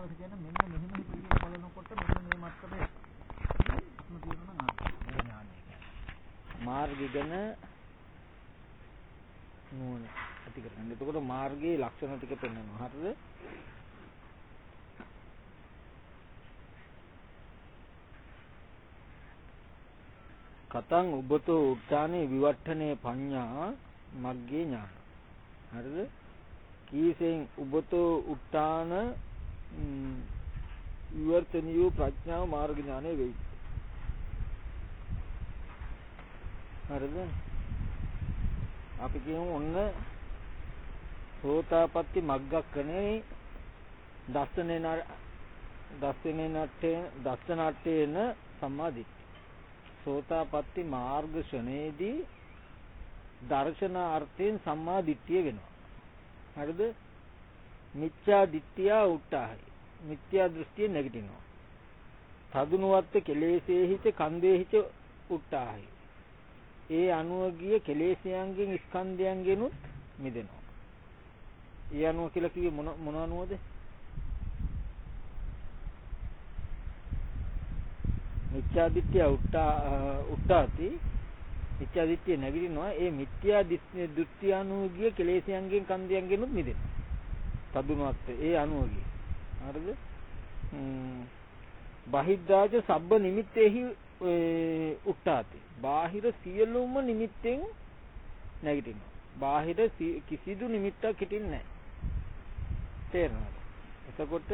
දවසේ කියන්නේ මෙන්න මෙහෙම හිතේ බලනකොට මෙන්න මේ මට්ටමේ ඉක්ම තියෙනවා නම් ආ ඥානය කියන්නේ. මාර්ගය ගැන නුවණ ඇති කරගන්න. එතකොට මාර්ගයේ ලක්ෂණ ටික පෙන්වනවා. හරිද? කතං උබතෝ උත්තානේ විවට්ඨනේ පඤ්ඤා මග්ගේ ඥාන. හරිද? කීසෙන් උබතෝ උත්තාන විවර්තනියෝ ප්‍රඥාව මාර්ග ඥානෙ වෙයි. හරිද? අපි කියමු ඔන්න සෝතාපට්ටි මග්ගක්කනේ දස්සනේ දස්සනේ නට්ඨේ දස්සනාට්ඨේන සම්මාදිට්ඨි සෝතාපට්ටි මාර්ග ශ්‍රණේදී දර්ශනාර්ථයෙන් සම්මා දිට්ඨිය වෙනවා. හරිද? මිත්‍යා දිට්ඨිය උට්ටාහයි. මිත්‍යා දෘෂ්ටිය නැගිටිනවා. තදුනුවත්ත කෙලෙසේහිච කන්දේහිච උට්ටාහයි. ඒ අනුව ගිය කෙලෙසයන්ගෙන් ස්කන්ධයන්ගෙනුත් මිදෙනවා. ඒ අනුව කියලා කිව්වේ මොන මොන අනුවද? මිත්‍යා දිට්ඨිය උට්ටා උට්ටාති මිත්‍යා දිට්ඨිය නැගිටිනවා ඒ මිත්‍යා දෘෂ්ටි අනුගිය කෙලෙසයන්ගෙන් කන්දයන්ගෙනුත් මිදෙනවා තදුනවත් ඒ අනුගිය හරිද? බහිද්දාජ සබ්බ නිමිත්තේහි උට්ටාති. බාහිර සියලුම නිමිත්තෙන් නැගිටිනවා. බාහිර කිසිදු නිමිත්තක් හිටින්නේ නැහැ. තේරෙනවද? එතකොට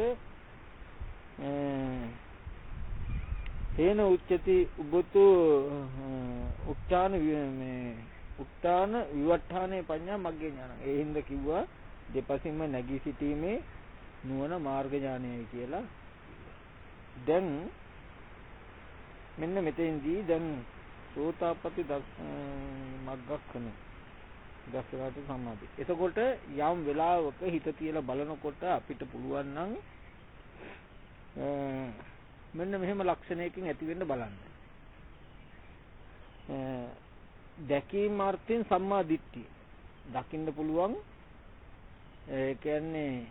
තේන උච්චති උබතු උත්තාන මේ උත්තාන විවට්ඨානේ පඤ්ඤා මග්ගේ ඥාන. ඒ හින්දා කිව්වා දෙපසින්ම නැගී සිටීමේ නුවණ මාර්ග ඥානයයි කියලා. දැන් මෙන්න මෙතෙන්දී දැන් සෝතාපට්ටි මග්ගක්ඛන දසරාට සම්මාදි. එතකොට යම් වෙලාවක හිත තියලා බලනකොට අපිට පුළුවන් නම් මෙන්න මෙහෙම ලක්ෂණයකින් ඇති වෙන්න බලන්න. දැකීම අර්ථයෙන් සම්මා දිට්ඨිය. දකින්න පුළුවන් ඒ කියන්නේ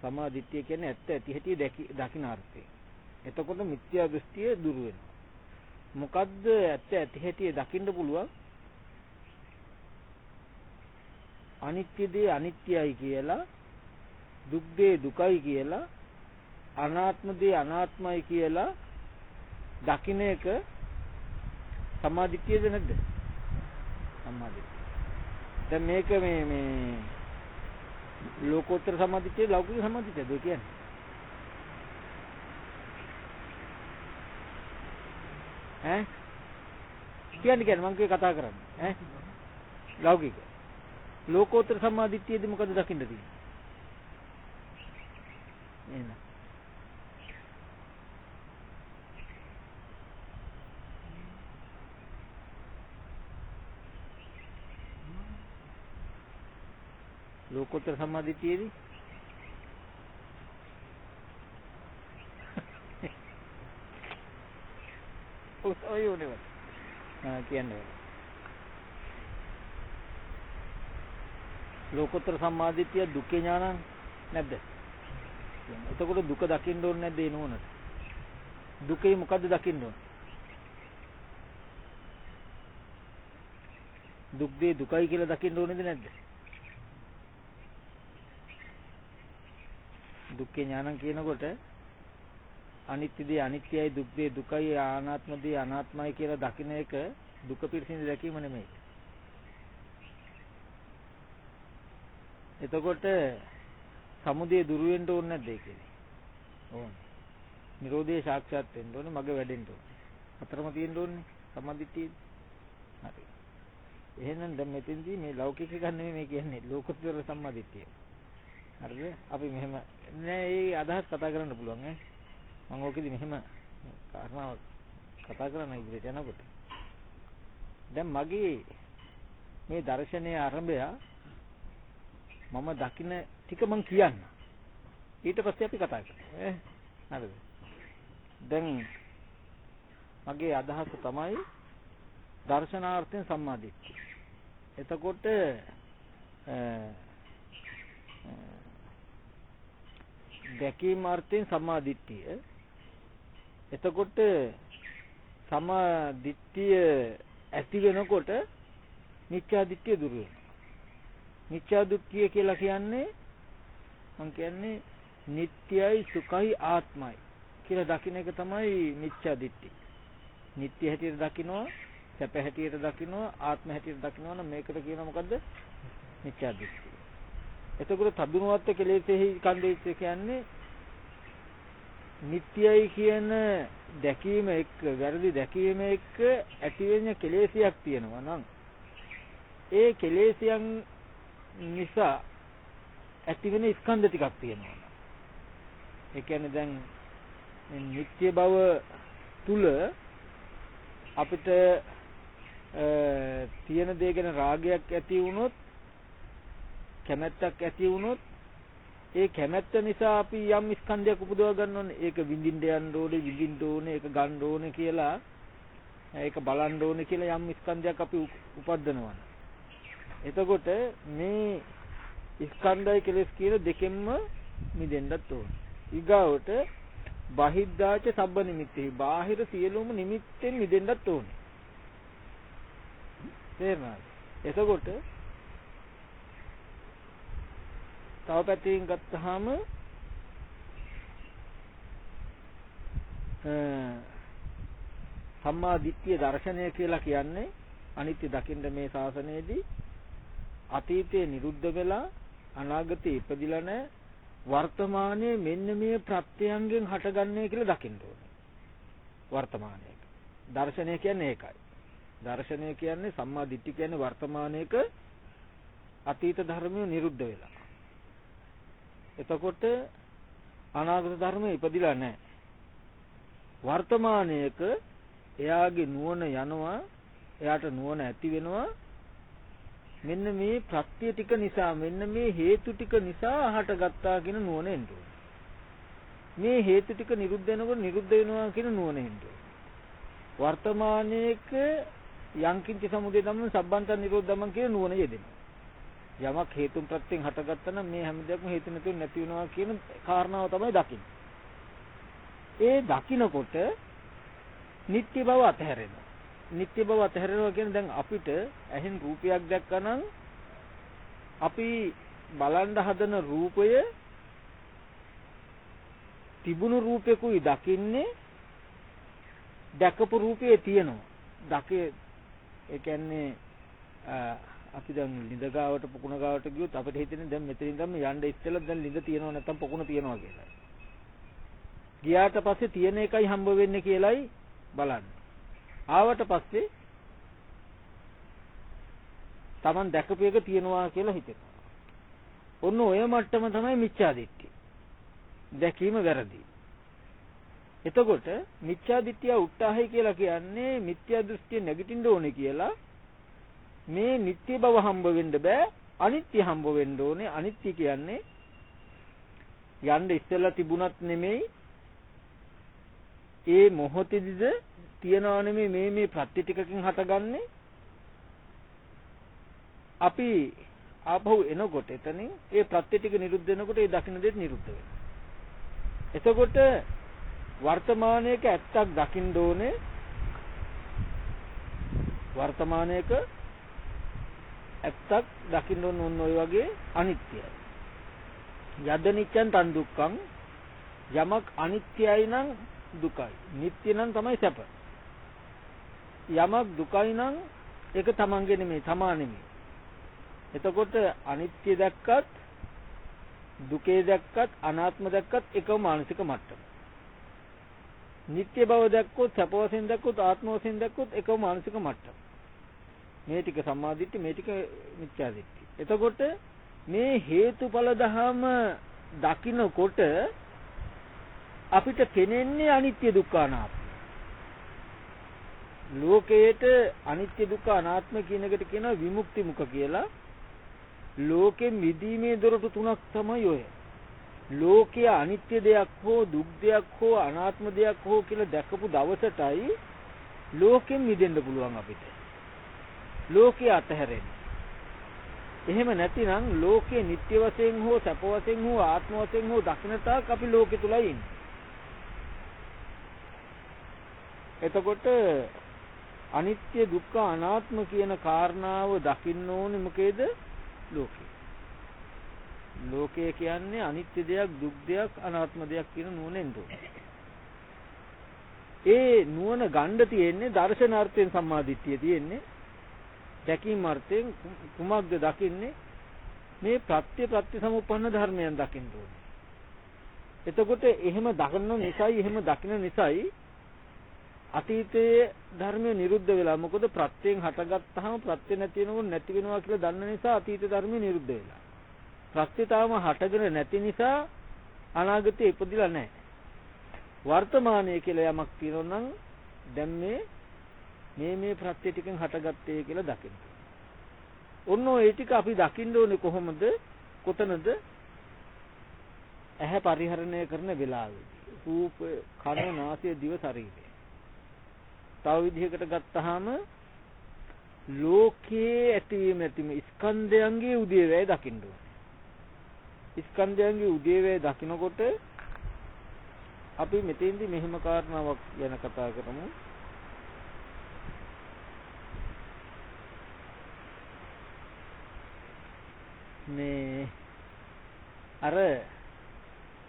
සම්මා දිට්ඨිය කියන්නේ ඇත්ත ඇති හැටි දකින්න අර්ථය. එතකොට මිත්‍යා දෘෂ්ටිය දුරු වෙනවා. මොකද්ද ඇත්ත ඇති හැටි දකින්න පුළුවන්? අනිත්‍ය දේ අනිත්‍යයි කියලා දුක් දේ දුකයි කියලා අනාත්ම දේ අනාත්මයි කියලා දකින්න එක සමාධිත්‍යද නැද්ද? සමාධිත්‍ය. දැන් මේක මේ මේ ලෝකෝත්තර සමාධිත්‍ය ලෞකික සමාධිත්‍යද කියන්නේ? ඈ? කියන්නේ කියන්නේ මම කිය කතා කරන්නේ. ඈ? ලෞකික. ලෝකෝත්තර සම්මාදිට්ඨියදී මොකද දකින්න තියෙන්නේ? එහෙනම් ලෝකෝත්තර සම්මාදිට්ඨියේදී ඔය උනේ ආ කියන්නේ ලෝකෝත්තර සම්මාදිට්ඨිය දුක්ඛ ඥානං නැද්ද? එතකොට දුක දකින්න ඕනේ නැද්ද ඒ නෝනට? දුකේ මොකද්ද දකින්න ඕනේ? දුක් දේ දුකයි කියලා දකින්න ඕනේද නැද්ද? දුක්ඛ ඥානං කියනකොට අනිත්‍ය දේ අනිත්‍යයි දුක් දේ දුකයි අනාත්ම දේ අනාත්මයි කියලා දකින්න එක දුක පිළිසින් දැකීම නෙමෙයි. එතකොට සමුදය දුරු වෙන්න ඕනේ නැද්ද ඒ කියන්නේ? ඕනේ. නිරෝධය සාක්ෂාත් වෙන්න ඕනේ, මග වැඩෙන්න ඕනේ. අතරම තියෙන්න ඕනේ සම්මාදිට්ඨිය. හරි. එහෙනම් දැන් මෙතෙන්දී මේ ලෞකික ගන්න නෙමෙයි මේ කියන්නේ ලෝකෝත්තර සම්මාදිට්ඨිය. හරිද? අපි මෙහෙම නෑ ඒ අදහස් කතා කරන්න පුළුවන් ඈ. මම ඕකෙදි මෙහෙම කාරණාවක් කතා කරන්න ඉදිරියට යනකොට. දැන් මගේ මේ දර්ශනයේ ආරම්භය මම දකින්න ටික මං කියන්න. ඊට පස්සේ අපි කතා කරමු. ඈ හරිද? දැන් මගේ අදහස තමයි දර්ශනාර්ථයෙන් සම්මාදිට්ඨිය. එතකොට දැකීම අර්ථයෙන් සම්මා දිට්ඨිය. එතකොට සම්මා දිට්ඨිය ඇති වෙනකොට මිච්ඡා දිට්ඨිය දුර වෙනවා. මිච්ඡා දුක්ඛිය කියලා කියන්නේ මං කියන්නේ නිට්ටයයි සුඛයි ආත්මයි කියලා දකින්න එක තමයි මිච්ඡා දිට්ඨිය. නිට්ටය හැටියට දකින්නවා, සැප හැටියට දකින්නවා, ආත්ම හැටියට දකින්නවා නම් මේකට කියනවා මොකද්ද? මිච්ඡා දිට්ඨිය. එතකොට තදුනවත් කෙලෙසෙහි කන්දේච්ච කියන්නේ නිට්ටයයි කියන දැකීම එක්ක වැරදි දැකීම එක්ක ඇතිවෙන කෙලෙසියක් තියෙනවා නම් ඒ කෙලෙසියන් නිසා ඇතිවෙන ස්කන්ධ ටිකක් තියෙනවා. ඒ කියන්නේ දැන් නිත්‍ය බව තුල අපිට තියෙන දේ ගැන රාගයක් ඇති වුණොත් කැමැත්තක් ඇති වුණොත් ඒ කැමැත්ත නිසා අපි යම් ස්කන්ධයක් උපදව ගන්නවනේ ඒක විඳින්න යන්න ඕනේ විඳින්න ඕනේ ඒක ගන්න ඕනේ කියලා ඒක බලන්න ඕනේ කියලා යම් ස්කන්ධයක් අපි උපද්දනවා. එතකොට මේ ස්කන්ධය කෙලස් කියන දෙකෙන්ම මිදෙන්නත් ඕනේ. ඊගාවට බහිද්ධාච සබ්බ නිමිත්තේ බාහිර සියලුම නිමිත්තෙන් මිදෙන්නත් ඕනේ. තේරුණාද? එතකොට තව පැත්තකින් ගත්තාම සම්මා දිට්ඨිය දර්ශනය කියලා කියන්නේ අනිත්‍ය දකින්න මේ ශාසනයේදී අතීතයේ නිරුද්ධ වෙලා අනාගතේ ඉපදිලා නැහැ වර්තමානයේ මෙන්න මේ ප්‍රත්‍යයන්ගෙන් හටගන්නේ කියලා දකින්න ඕනේ. වර්තමානයේක. දර්ශනය කියන්නේ ඒකයි. දර්ශනය කියන්නේ සම්මා දිට්ඨිය කියන්නේ වර්තමානයේක අතීත ධර්මය නිරුද්ධ වෙලා. එතකොට අනාගත ධර්මයේ ඉපදිලා නැහැ. වර්තමානයේක එයාගේ නුවණ යනවා එයාට නුවණ ඇති වෙනවා. මෙන්න මේ ප්‍රත්‍ය ටික නිසා මෙන්න මේ හේතු ටික නිසා හටගත්තා කියන නුවණ එන්න මේ හේතු ටික නිරුද්ධ වෙනකොට නිරුද්ධ වෙනවා කියන නුවණ එන්න වර්තමානයේක යංකින්ච සමුදය ධම්ම සබ්බන්ත නිරෝධම්ම කියන නුවණ යෙදෙනවා. යමක් හේතුන් ප්‍රත්‍යයෙන් හටගත්තා නම් මේ හැම දෙයක්ම හේතු නැතුව නැති වෙනවා කියන කාරණාව තමයි දකින්නේ. ඒ දකිනකොට නිත්‍ය බව අතහැරෙනවා. නිත්‍ය බව අතහැරෙනවා කියන්නේ දැන් අපිට ඇහෙන් රූපයක් දැක්කනම් අපි බලන්න හදන රූපය තිබුණු රූපෙකුයි දකින්නේ දැකපු රූපයේ තියෙනවා. දකේ ඒ කියන්නේ අපි දැන් ලිඳ ගාවට පොකුණ ගාවට ගියොත් අපිට හිතෙන්නේ දැන් මෙතනින් ගම යන්න ඉස්සෙල්ලා දැන් ලිඳ තියෙනව නැත්නම් පොකුණ තියෙනවා කියලා. ගියාට පස්සේ තියෙන එකයි හම්බ වෙන්නේ කියලයි බලන්නේ. ආවට පස්සේ Taman දැකපු එක තියෙනවා කියලා හිතෙනවා. ඔන්න ඔය මට්ටම තමයි මිච්ඡා දිට්ඨිය. දැකීම වැරදි. එතකොට මිච්ඡා දිට්ඨිය උත්සාහය කියලා කියන්නේ මිත්‍යා දෘෂ්ටිය නැගිටින්න ඕනේ කියලා මේ නිත්‍ය බව හම්බ වෙන්න බෑ අනිත්‍ය හම්බ වෙන්න ඕනේ. අනිත්‍ය කියන්නේ යන්න ඉස්සෙල්ලා තිබුණත් නෙමෙයි ඒ මොහොතේදීද තියනවා නෙමෙයි මේ මේ ප්‍රත්‍ය ටිකකින් හටගන්නේ. අපි ආපහු එනකොට එතනින් ඒ ප්‍රත්‍ය ටික නිරුද්ධ වෙනකොට ඒ දකින්න දෙත් නිරුද්ධ වෙනවා. එතකොට වර්තමානයේක ඇත්තක් දකින්න ඕනේ. වර්තමානයේක ඇත්තක් දකින්න ඕන ඔය වගේ අනිත්‍යයි. යද නිච්ඡන් තන් දුක්ඛං යමක් අනිත්‍යයි නම් දුකයි. නිට්ටය නම් තමයි සැප. යමක් දුකයි නම් ඒක තමන්ගේ නෙමෙයි, තමා නෙමෙයි. එතකොට අනිත්‍ය දැක්කත් දුකේ දැක්කත් අනාත්ම දැක්කත් එකම මානසික මට්ටම. නිත්‍ය බව දැක්කොත් සැප වශයෙන් දැක්කොත් ආත්ම වශයෙන් දැක්කොත් එකම මානසික මට්ටම. මේ ටික සම්මාදිට්ඨි මේ ටික මිත්‍යාදිට්ඨි. එතකොට මේ හේතුඵල ධහම දකින්නකොට අපිට පෙනෙන්නේ අනිත්‍ය දුක්ඛ අනාත්ම. ලෝකයේට අනිත්‍ය දුක්ඛ අනාත්ම කියන එකට කියනවා විමුක්ති මුඛ කියලා. ලෝකෙ මිදීමේ දොරටු තුනක් තමයි ඔය. ලෝකයේ අනිත්‍ය දෙයක් හෝ දුක් දෙයක් හෝ අනාත්ම දෙයක් හෝ කියලා දැකපු දවසටයි ලෝකෙන් මිදෙන්න පුළුවන් අපිට. ලෝකයේ අතහැරෙන්න. එහෙම නැතිනම් ලෝකේ නිට්ටය වශයෙන් හෝ සැප වශයෙන් හෝ ආත්ම වශයෙන් හෝ දකින්න තාක් අපි ලෝකෙ තුලයි ඉන්නේ. එතකොට අනිත්‍ය දුක්ඛ අනාත්ම කියන කාරණාව දකින්න ඕනේ මොකේද? ලෝකේ. ලෝකය කියන්නේ අනිත්‍ය දෙයක්, දුක් දෙයක්, අනාත්ම දෙයක් කියන නුවණෙන් උනේ. ඒ නුවණ ගන්න තියෙන්නේ දර්ශනාර්ථයෙන් සම්මාදිට්ඨිය තියෙන්නේ. දැකීම අර්ථයෙන් කුමක්ද දකින්නේ? මේ ප්‍රත්‍ය ප්‍රත්‍ය සමුප්පන්න ධර්මයන් දකින්න ඕනේ. එතකොට එහෙම දකින්න නිසායි එහෙම දකින්න නිසායි අතීතයේ ධර්මය නිරුද්ධ වෙලා මොකද ප්‍රත්‍යයෙන් හටගත්තාම ප්‍රත්‍ය නැති වෙනකොට නැති වෙනවා කියලා දන්න නිසා අතීත ධර්මය නිරුද්ධ වෙලා. ප්‍රත්‍ය තාම හටගෙන නැති නිසා අනාගතේ ඉපදිලා නැහැ. වර්තමානයේ කියලා යමක් තියෙනවා නම් දැන් මේ මේ මේ ප්‍රත්‍ය ටිකෙන් හටගත්තේ කියලා දකින්න. ඔන්න ඔය ටික අපි දකින්න ඕනේ කොහොමද? කොතනද? ඇහැ පරිහරණය කරන වෙලාවේදී. රූප, කන, නාසය, දිව, ශරීරය. තව විදිහකට ගත්තාම ලෝකයේ ඇතිවීම නැතිවීම ස්කන්ධයන්ගේ උදේවැය දකින්න ඕනේ. ස්කන්ධයන්ගේ උදේවැය දකිනකොට අපි මෙතෙන්දි මෙහෙම කාරණාවක් ගැන කතා කරමු. මේ අර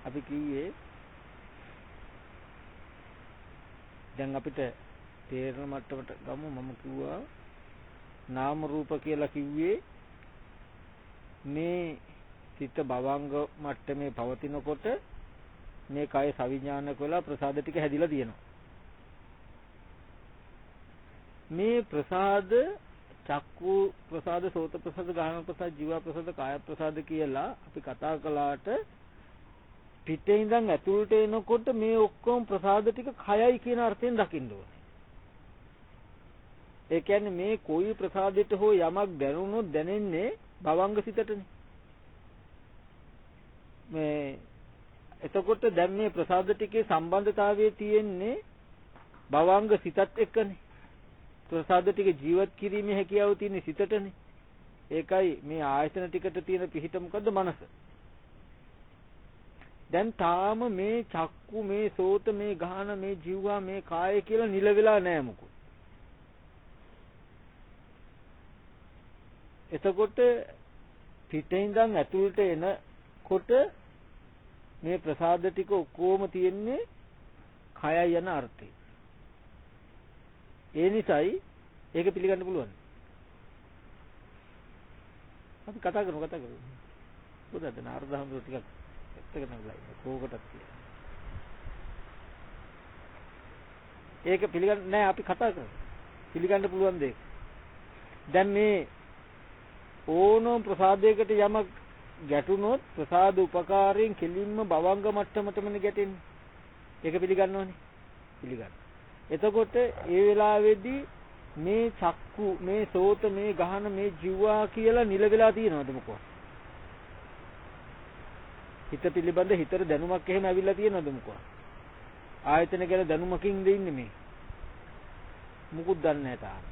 අපි කිව්වේ දැන් අපිට තේරෙන මට්ටමට ගමු. මම කිව්වා නාම රූප කියලා කිව්වේ මේ සිත භවංග මට්ටමේ පවතිනකොට මේ කය සවිඥානික වෙලා ප්‍රසාද ටික හැදිලා තියෙනවා. මේ ප්‍රසාද චක්කු ප්‍රසාද සෝත ප්‍රසාද ගාහන ප්‍රසාද ජීව ප්‍රසාද කාය ප්‍රසාද කියලා අපි කතා කළාට පිටේ ඉඳන් ඇතුළට එනකොට මේ ඔක්කොම ප්‍රසාද ටික කයයි කියන අර්ථයෙන් දකින්න ඕනේ. ඒ කියන්නේ මේ කොයි ප්‍රසාදයට හෝ යමක් දැනුනොත් දැනෙන්නේ භවංග සිතටනේ. මේ එතකොට දැන් මේ ප්‍රසාද ටිකේ සම්බන්ධතාවයේ තියෙන්නේ භවංග සිතත් එක්කනේ. ප්‍රසාද ටික ජීවත් කිරීමේ හැකියාව තියෙන සිතටනේ. ඒකයි මේ ආයතන ටිකට තියෙන පිහිට මොකද්ද මනස. දැන් තාම මේ චක්කු මේ සෝත මේ ගාහන මේ ජීවා මේ කාය කියලා නිල වෙලා නැහැ මොකද. එතකොට පිටින් ඉඳන් ඇතුළට එනකොට මේ ප්‍රසාද ටික ඔක්කොම තියෙන්නේ කයයි යන අර්ථේ. ඒ නිසායි ඒක පිළිගන්න පුළුවන්. අපි කතා කරමු කතා කරමු. බුදුද නාරදහම ටිකක් ඇත්තක නගලා කෝකටත් කියලා. ඒක පිළිගන්න නෑ අපි කතා කරමු. පිළිගන්න පුළුවන් දෙයක්. දැන් මේ ඕනෝම් ප්‍රසාදයකට යමක් ගැටුනොත් ප්‍රසාද උපකාරයෙන් කෙලින්ම භවංග මට්ටමටමනේ ගැටෙන්නේ. ඒක පිළිගන්න ඕනේ. පිළිගන්න. එතකොට ඒ වෙලාවේදී මේ චක්කු මේ සෝත මේ ගහන මේ ජීවා කියලා නිල වෙලා තියෙනවද මොකෝ? හිත පිළිබඳ හිතට දැනුමක් එහෙම ඇවිල්ලා තියෙනවද මොකෝ? ආයතන ගැන දැනුමකින් දෙන්නේ මේ? මුකුත් දන්නේ නැහැ තාම.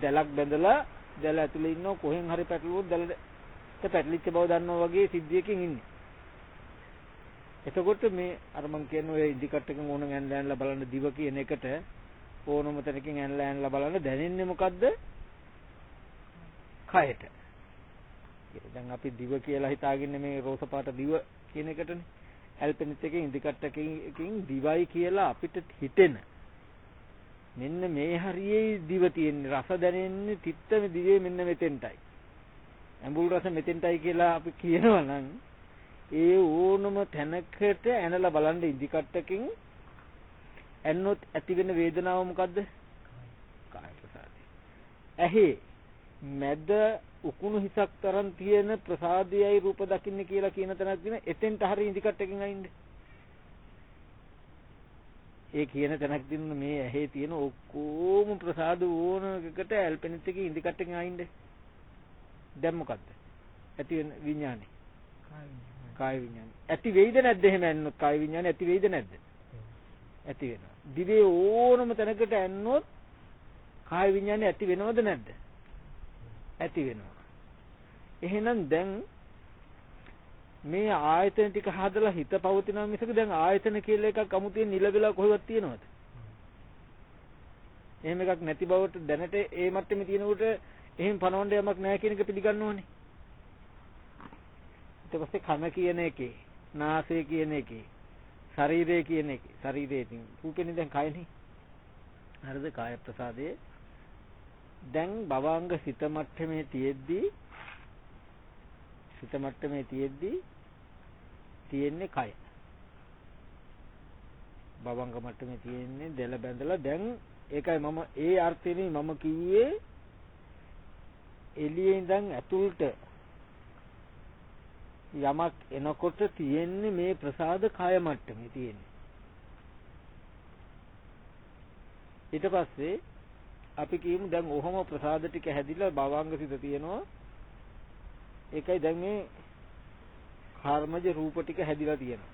දැලක් බැඳලා දැල ඇතුලේ ඉන්නව කොහෙන් හරි පැටලුවොත් දැලට පැටලිච්ච බව දන්නවා වගේ සිද්ධියකින් ඉන්නේ. එතකොට මේ අර මං කියන ඔය ඉදිකට් එකෙන් ඕන ඇන්ලා ඇන්ලා බලන්න දිව කියන එකට ඕනම තැනකින් ඇන්ලා ඇන්ලා බලන්න දැනෙන්නේ මොකද්ද? කයට. දැන් අපි දිව කියලා හිතාගෙන මේ රෝස පාට දිව කියන එකටනේ ඇල්පෙනිත් එකකින් ඉදිකට් එකකින් දිවයි කියලා අපිට හිතෙන මෙන්න මේ හරියේ දිව තියෙන්නේ රස දැනෙන්නේ තිත්ත දිවේ මෙන්න මෙතෙන්ටයි ඇඹුල් රස මෙතෙන්ටයි කියලා අපි කියනවා නම් ඒ ඕනම තැනකට ඇනලා බලන්න ඉදිකට්ටකින් ඇන්නොත් ඇති වෙන වේදනාව මොකද්ද? කාය ප්‍රසාදය. ඇහි මැද උකුණු හිසක් තරම් තියෙන ප්‍රසාදයයි රූප දකින්න කියලා කියන තැනක් දින එතෙන්ට හරි ඉදිකට්ටකින් අයින්ද? ඒ කියන තැනක් දින මේ ඇහි තියෙන ඔක්කොම ප්‍රසාද ඕනකට ඇල්පෙනිත් එකේ ඉදිකට්ටකින් අයින්ද? දැන් මොකද්ද? ඇති වෙන විඥානේ. කාය විඥානේ. ඇති වෙයිද නැද්ද එහෙම ඇන්නොත් කාය විඥානේ ඇති වෙයිද නැද්ද? ඇති වෙනවා. දිවේ ඕනම තැනකට ඇන්නොත් කාය විඥානේ ඇති වෙනවද නැද්ද? ඇති වෙනවා. එහෙනම් දැන් මේ ආයතන ටික හදලා හිත පවතිනවා මිසක දැන් ආයතන කියලා එකක් අමුතියෙන් නිලවිලා කොහෙවත් තියෙනවද? එහෙම එකක් නැති බවට දැනට ඒ මට්ටමේ තියෙනකොට එහෙම පනවන්න යමක් නැහැ කියන එක පිළිගන්න ඕනේ. ඊට පස්සේ කන කියන එකේ, නාසය කියන එකේ, ශරීරය කියන එකේ, ශරීරයේ තියෙන රූපෙනේ දැන් කයනේ. හරිද? කාය ප්‍රසාදයේ දැන් භවංග සිත මට්ටමේ තියෙද්දී සිත මට්ටමේ තියෙද්දී තියෙන්නේ කය. භවංග මට්ටමේ තියෙන්නේ දෙල බැඳලා දැන් ඒකයි මම ඒ අර්ථෙනේ මම කිව්වේ එළියේ ඉඳන් ඇතුළට යමක් එනකොට තියෙන්නේ මේ ප්‍රසාද කය මට්ටමේ තියෙන්නේ. ඊට පස්සේ අපි කියමු දැන් ඔහොම ප්‍රසාද ටික හැදිලා භවංග සිත තියෙනවා. ඒකයි දැන් මේ කර්මජ රූප ටික හැදිලා තියෙනවා.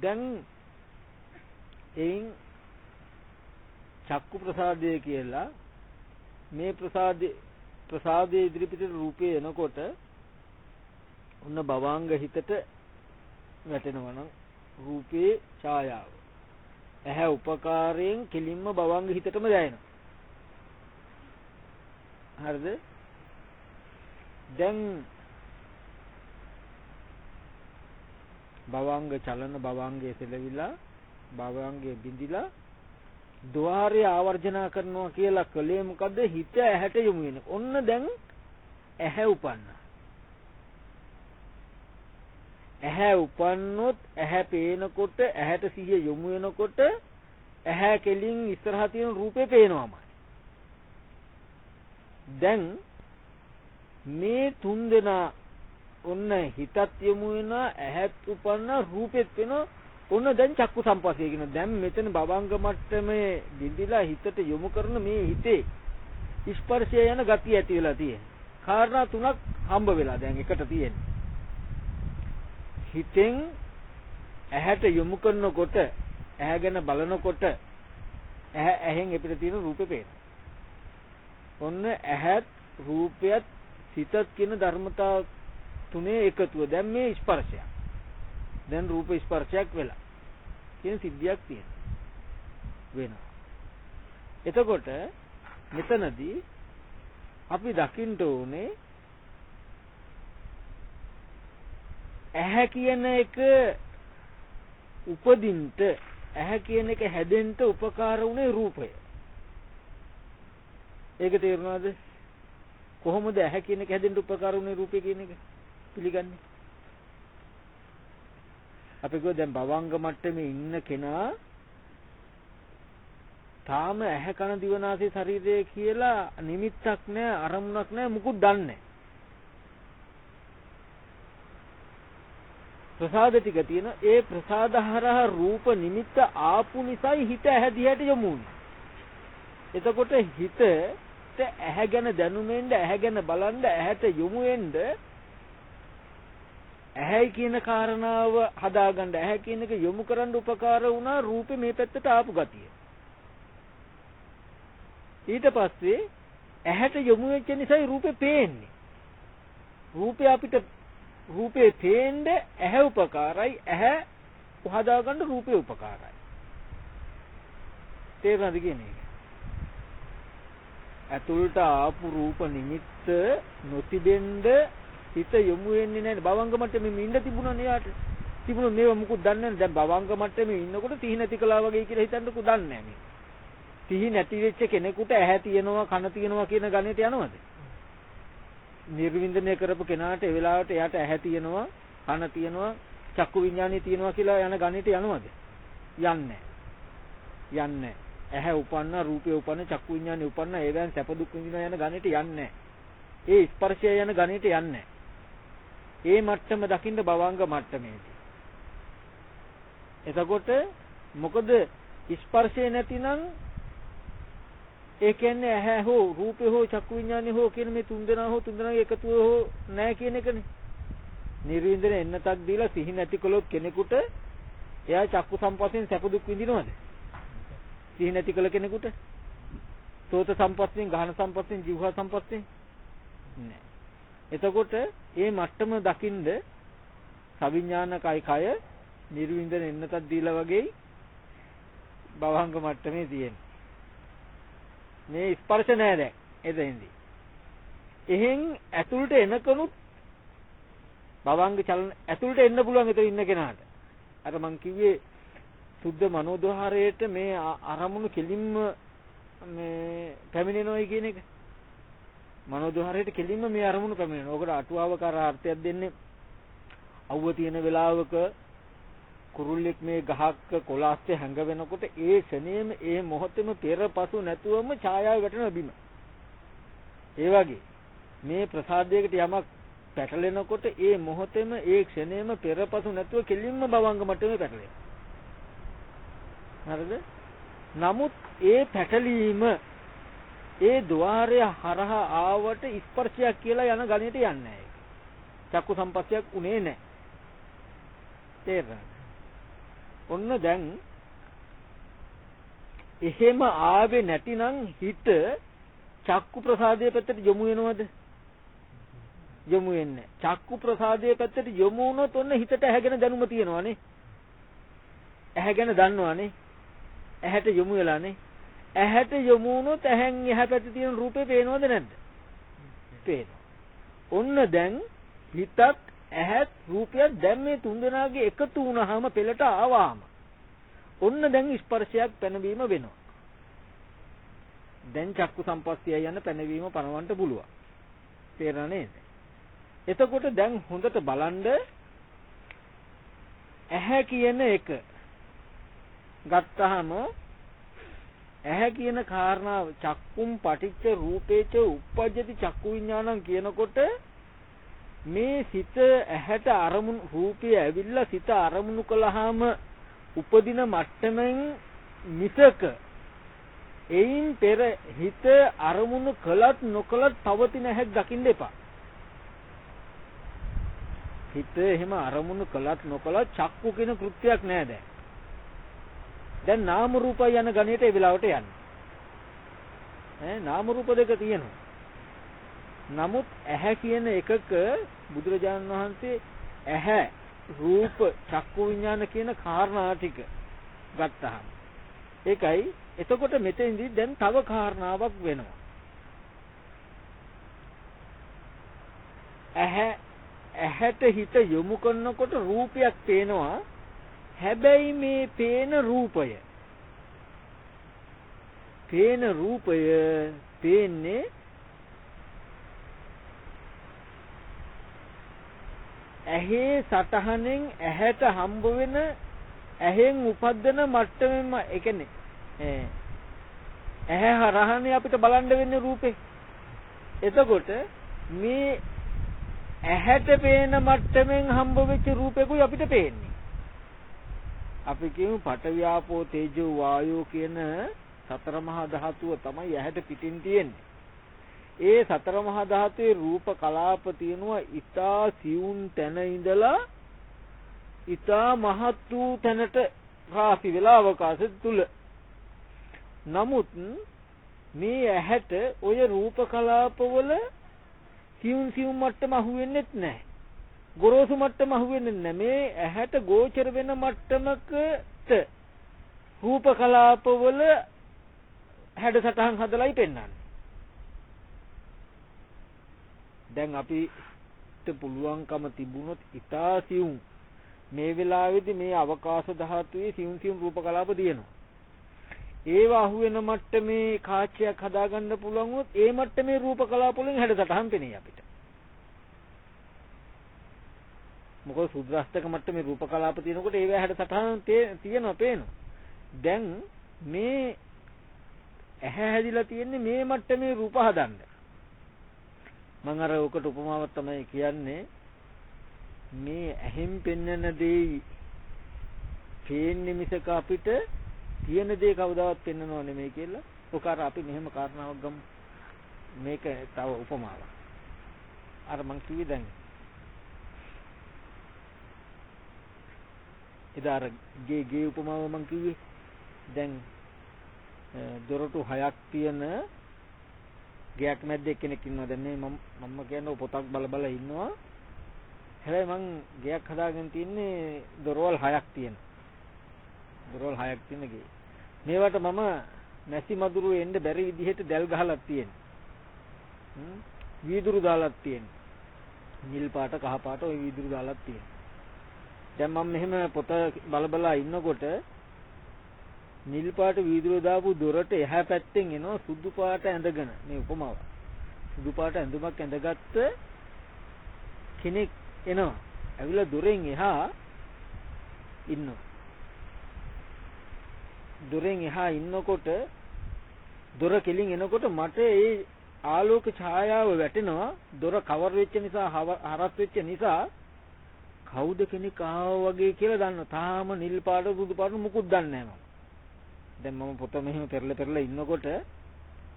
දැන් එයින් චක්කු ප්‍රසාදය කියලා මේ ප්‍රසාදේ ප්‍රසාදයේ ඉදිරිපිට රූපේ එනකොට ඔන්න භවාංග හිතට වැටෙනවා නම් රූපේ ඡායාව. ඇහැ උපකාරයෙන් කෙලින්ම භවංග හිතටම දැනෙනවා. හරිද? දැන් භවංග චලන භවංගයේ සෙලවිලා භවංගයේ බිඳිලා ద్వාරය ආවර්ජනා කරනවා කියලා කලේ මොකද හිත ඇහැට යොමු වෙන. ඔන්න දැන් ඇහැ උපන්නා. ඇහැ උපන්නොත් ඇහැ පේනකොට ඇහැට සිහිය යොමු වෙනකොට ඇහැ කෙලින් ඉස්සරහා තියෙන රූපේ පේනවාමයි. දැන් මේ තුන් දෙනා ඔන්න හිතත් යොමු වෙනවා ඇහත් උපන්න රූපෙත් වෙනවා ඔන්න දැන් චක්කු සම්පස්සේ කියන දැන් මෙතන භවංග මට්ටමේ දිදිලා හිතට යොමු කරන මේ හිතේ ස්පර්ශය යන ගතිය ඇති වෙලා තියෙනවා. කාරණා තුනක් හම්බ වෙලා දැන් එකට තියෙනවා. හිතෙන් ඇහැට යොමු කරනකොට ඇහැ ගැන බලනකොට ඇහැ ඇහෙන් අපිට තියෙන රූපේ පේනවා. ඔන්න ඇහත් රූපයත් සිතත් කියන ධර්මතා තුනේ එකතුව දැන් මේ ස්පර්ශයක්. දැන් රූප ස්පර්ශයක් වෙලා කියන සිද්ධියක් තියෙනවා වෙනවා එතකොට මෙතනදී අපි දකින්න ඕනේ ඇහැ කියන එක උපදින්ට ඇහැ කියන එක හැදෙන්න උපකාර වුණේ රූපය. ඒක තේරුණාද? කොහොමද ඇහැ කියන එක හැදෙන්න උපකාර වුණේ රූපය කියන එක පිළිගන්නේ? අපි කිව්වා දැන් භවංග මට්ටමේ ඉන්න කෙනා තාම ඇහැ කන දිවනාසය ශරීරය කියලා නිමිත්තක් නැහැ අරමුණක් නැහැ මුකුත් දන්නේ ප්‍රසාද ටික තියෙන ඒ ප්‍රසාද හරහා රූප නිමිත්ත ආපු නිසායි හිත ඇහැ දිහාට යොමු එතකොට හිතට ඇහැ ගැන දැනුමෙන්ද ඇහැ ගැන බලන්ද ඇහැට යොමු වෙන්න ඇහැයි කියන කාරණාව හදාගන්න ඇහැ කියන එක යොමු කරන්න උපකාර වුණා රූපේ මේ පැත්තට ආපු ගතිය. ඊට පස්සේ ඇහැට යොමු වෙච්ච නිසායි රූපේ පේන්නේ. රූපේ අපිට රූපේ පේන්න ඇහැ උපකාරයි. ඇහැ හදාගන්න රූපේ උපකාරයි. තේරුණාද කියන්නේ? ඇතුළට ආපු රූප නිමිත්ත නොතිබෙන්න හිත යොමු වෙන්නේ නැහැ භවංග මට්ටමේ ඉන්න තිබුණානේ යාට. තිබුණොත් මේව මුකුත් දන්නේ නැහැ දැන් භවංග මට්ටමේ ඉන්නකොට තිහි නැති කළා වගේ කියලා හිතන්නකෝ දන්නේ නැහැ මේ. තිහි නැති වෙච්ච කෙනෙකුට ඇහැ තියෙනවා කන තියෙනවා කියන ගණයට යනවද? නිර්වින්දනය කරපු කෙනාට ඒ වෙලාවට එයාට ඇහැ තියෙනවා කන තියෙනවා චක්කු විඥානය තියෙනවා කියලා යන ගණයට යනවද? යන්නේ යන්නේ ඇහැ උපන්න රූපය උපන්න චක්කු විඥානය උපන්න ඒවෙන් සැප දුක් විඳිනවා යන ගණයට යන්නේ ඒ ස්පර්ශය යන ගණයට යන්නේ ඒ මට්ටම දකින්න භවංග මට්ටමේදී. එතකොට මොකද ස්පර්ශය නැතිනම් ඒ කියන්නේ ඇහැ හෝ රූපේ හෝ චක්කු විඥානේ හෝ කියන මේ තුන්දෙනා හෝ තුන්දෙනාගේ එකතුව හෝ නැහැ කියන එකනේ. නිර්වින්දන එන්නතක් දීලා සිහි නැති කළොත් කෙනෙකුට එයා චක්කු සම්පස්යෙන් සැප දුක් විඳිනවද? සිහි නැති කළ කෙනෙකුට සෝත සම්පස්යෙන් ගහන සම්පස්යෙන් જીවහා සම්පස්යෙන් නෑ. එතකොට ඒ මට්ටම දකින්ද සවිඥානිකයි කය නිර්වින්දන එන්නතක් දීලා වගේ භවංග මට්ටමේ තියෙන්නේ. මේ ස්පර්ශ නෑ දැන් එතෙන්දී. එහෙන් ඇතුළට එනකනුත් භවංග චලන ඇතුළට එන්න පුළුවන් එතන ඉන්න කෙනාට. අර මං කිව්වේ සුද්ධ මනෝද්වාරයේට මේ අරමුණු කෙලින්ම මේ පැමිණෙනවයි කියන එක. මනෝද්වාරයට කෙලින්ම මේ අරමුණු පැමිණෙනවා. ඔකට අටුවාවකාර අර්ථයක් දෙන්නේ අවුව තියෙන වෙලාවක කුරුල්ලෙක් මේ ගහක් කොළාස්සේ හැංග වෙනකොට ඒ ශනේම ඒ මොහොතේම පෙරපසු නැතුවම ඡායාව වැටෙන බිම. ඒ වගේ මේ ප්‍රසාදයකට යමක් පැටලෙනකොට ඒ මොහොතේම ඒ ක්ෂණයම පෙරපසු නැතුව කෙලින්ම භවංග මට්ටමේ පැටලෙනවා. හරිද? නමුත් ඒ පැටලීම ඒ ద్వාරය හරහා ආවට ස්පර්ශයක් කියලා යන ගණයට යන්නේ නැහැ. චක්කු සම්පස්සයක් උනේ නැහැ. තේරෙනවද? ඔන්න දැන් එහෙම ආවේ නැතිනම් හිත චක්කු ප්‍රසාදයේ පැත්තට යොමු වෙනවද? යොමු වෙන්නේ. චක්කු ප්‍රසාදයේ පැත්තට යොමු වුණොත් ඔන්න හිතට ඇහැගෙන දැනුම තියෙනවානේ. ඇහැගෙන දන්නවානේ. ඇහැට යොමු වෙලානේ. ඇහැට යොමු වුණොත් ඇහෙන් එහා පැත්තේ තියෙන රූපේ පේනවද නැද්ද? පේනවා. ඔන්න දැන් හිතත් ඇහත් රූපයත් දැන් මේ තුන්දෙනාගේ එකතු වුණාම පෙළට ආවාම ඔන්න දැන් ස්පර්ශයක් පැනවීම වෙනවා. දැන් චක්කු සම්පස්තිය යන පැනවීම පනවන්න පුළුවන්. තේරෙනා නේද? එතකොට දැන් හොඳට බලන්න ඇහැ කියන එක ගත්තාම ඇහැ කියන කාරණාව චක්කුම් පටිච්ච රූපේච uppajjati චක්කු විඥානං කියනකොට මේ සිත ඇහැට අරමුණු රූපය ඇවිල්ලා සිත අරමුණු කළාම උපදින මට්ටමෙන් මිසක එයින් පෙර හිත අරමුණු කළත් නොකළත් පවතින හැක් දකින්න එපා. හිත එහෙම අරමුණු කළත් නොකළත් චක්කු කියන කෘත්‍යයක් නෑ දැන්. දැන් නාම රූපය යන ගණයට ඒ වෙලාවට යන්නේ. ඈ නාම රූප දෙක තියෙනවා. නමුත් ඇහැ කියන එකක බුදුරජාණන් වහන්සේ ඇහැ රූප චක්කු විඥාන කියන කාරණා ටික ගත්තාම. ඒකයි එතකොට මෙතෙන්දී දැන් තව කාරණාවක් වෙනවා. ඇහැ ඇහැට හිත යොමු කරනකොට රූපයක් පේනවා. හැබැයි මේ පේන රූපය පේන රූපය පේන්නේ ඇහි සටහනෙන් ඇහැට හම්බ වෙන ඇහෙන් උපදින මට්ටමෙන්ම ඒ කියන්නේ ඇහැ හරහානේ අපිට බලන්න වෙන්නේ රූපේ. එතකොට මේ ඇහැට පේන මට්ටමෙන් හම්බ වෙච්ච රූපෙකුයි අපිට පේන්නේ. අපි කියමු පටවියාපෝ තේජෝ වායෝ කියන සතර මහා ධාතුව තමයි ඇහැට පිටින් තියෙන්නේ. ඒ සතර මහා ධාතුවේ රූප කලාප තියෙනවා ඊතා සියුම් තැන ඉඳලා ඊතා මහත් වූ තැනට රාශි වෙලා අවකාශ තුල නමුත් මේ ඇහැට ඔය රූප කලාපවල සියුම් සියුම් මට්ටම අහුවෙන්නේත් නැහැ. ගොරෝසු මට්ටම අහුවෙන්නේ නැහැ. මේ ඇහැට ගෝචර වෙන මට්ටමකට රූප කලාපවල හැඩසටහන් හදලායි පෙන්වන්නේ. දැන් අපිට පුළුවන්කම තිබුණොත් ඊතා සියුම් මේ වෙලාවේදී මේ අවකාශ ධාතුවේ සියුම් සියුම් රූප කලාප තියෙනවා. ඒවා අහුවෙන මට්ටමේ කාචයක් හදාගන්න පුළුවන් වොත් ඒ මට්ටමේ රූප කලාප වලින් හැඩසටහන් පෙනේ අපිට. මොකද සුද්‍රාස්තක මට්ටමේ රූප කලාප තියෙනකොට ඒවා හැඩසටහන් තියෙනවා පේනවා. දැන් මේ ඇහැ හැදිලා තියෙන්නේ මේ මට්ටමේ රූප හදන්න. මම අර ඔකට උපමාවක් තමයි කියන්නේ. මේ ඇහෙන් පෙන්වන දේ පේන්නේ මිසක අපිට තියෙන දේ කවදාවත් පෙන්වනව නෙමෙයි කියලා. ඔක අර අපි මෙහෙම කාරණාවක් ගමු. මේක තව උපමාවක්. අර මං කිව්වේ දැන්. එදා අර ගේ ගේ උපමාව මං කිව්වේ. දැන් දොරටු හයක් තියෙන ගයක් මැද්ද එක්කෙනෙක් ඉන්නවා. දැන් මේ මම මම කියන්නේ පොතක් බල බල ඉන්නවා. හැබැයි මං ගයක් හදාගෙන තින්නේ දොරවල් හයක් තියෙන. දොරවල් හයක් තියෙන ගේ. මේවට මම නැසි මදුරු එන්න බැරි විදිහට දැල් ගහලා තියෙනවා වීදුරු දාලා තියෙනවා නිල් පාට කහ පාට ওই වීදුරු දාලා තියෙනවා දැන් මම මෙහෙම පොත බල බලා ඉන්නකොට නිල් පාට වීදුරු දාපු දොරට එහා පැත්තෙන් එනවා සුදු පාට ඇඳගෙන මේ උපමාව. සුදු පාට ඇඳුමක් ඇඳගත්ත කෙනෙක් එනවා. ඇවිල්ලා දොරෙන් එහා ඉන්නවා. දොරෙන් එහා ඉන්නකොට දොර කෙලින් එනකොට මට ඒ ආලෝක ඡායාව වැටෙනවා දොර කවර් වෙච්ච නිසා හරස් වෙච්ච නිසා කවුද කෙනෙක් ආවා වගේ කියලා දන්නවා. තාම නිල් පාට සුදු පාට මුකුත් දන්නේ නැහැ දැන් මම පොත මෙහෙම පෙරලා පෙරලා ඉන්නකොට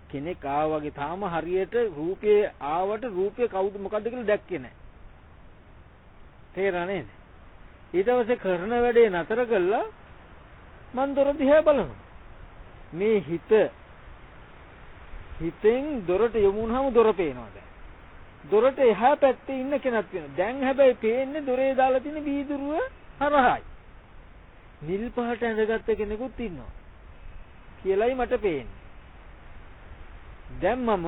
කෙනෙක් ආවා වගේ තාම හරියට රූපේ ආවට රූපේ කවුද මොකද්ද කියලා දැක්කේ නැහැ. තේරෙනා නේද? ඊට පස්සේ කරන වැඩේ නතර කළා මන් දොර දිහා බලනවා. මේ හිත හිතෙන් දොරට යොමු වුණාම දොර පේනවා දැන්. දොරට එහා පැත්තේ ඉන්න කෙනෙක් වෙනවා. දැන් හැබැයි පේන්නේ දොරේ දාලා තියෙන වීදුරුව හරහායි. නිල් පහට ඇඳගත්ත කෙනෙකුත් ඉන්නවා. කියලයි මට පේන්නේ. දැන් මම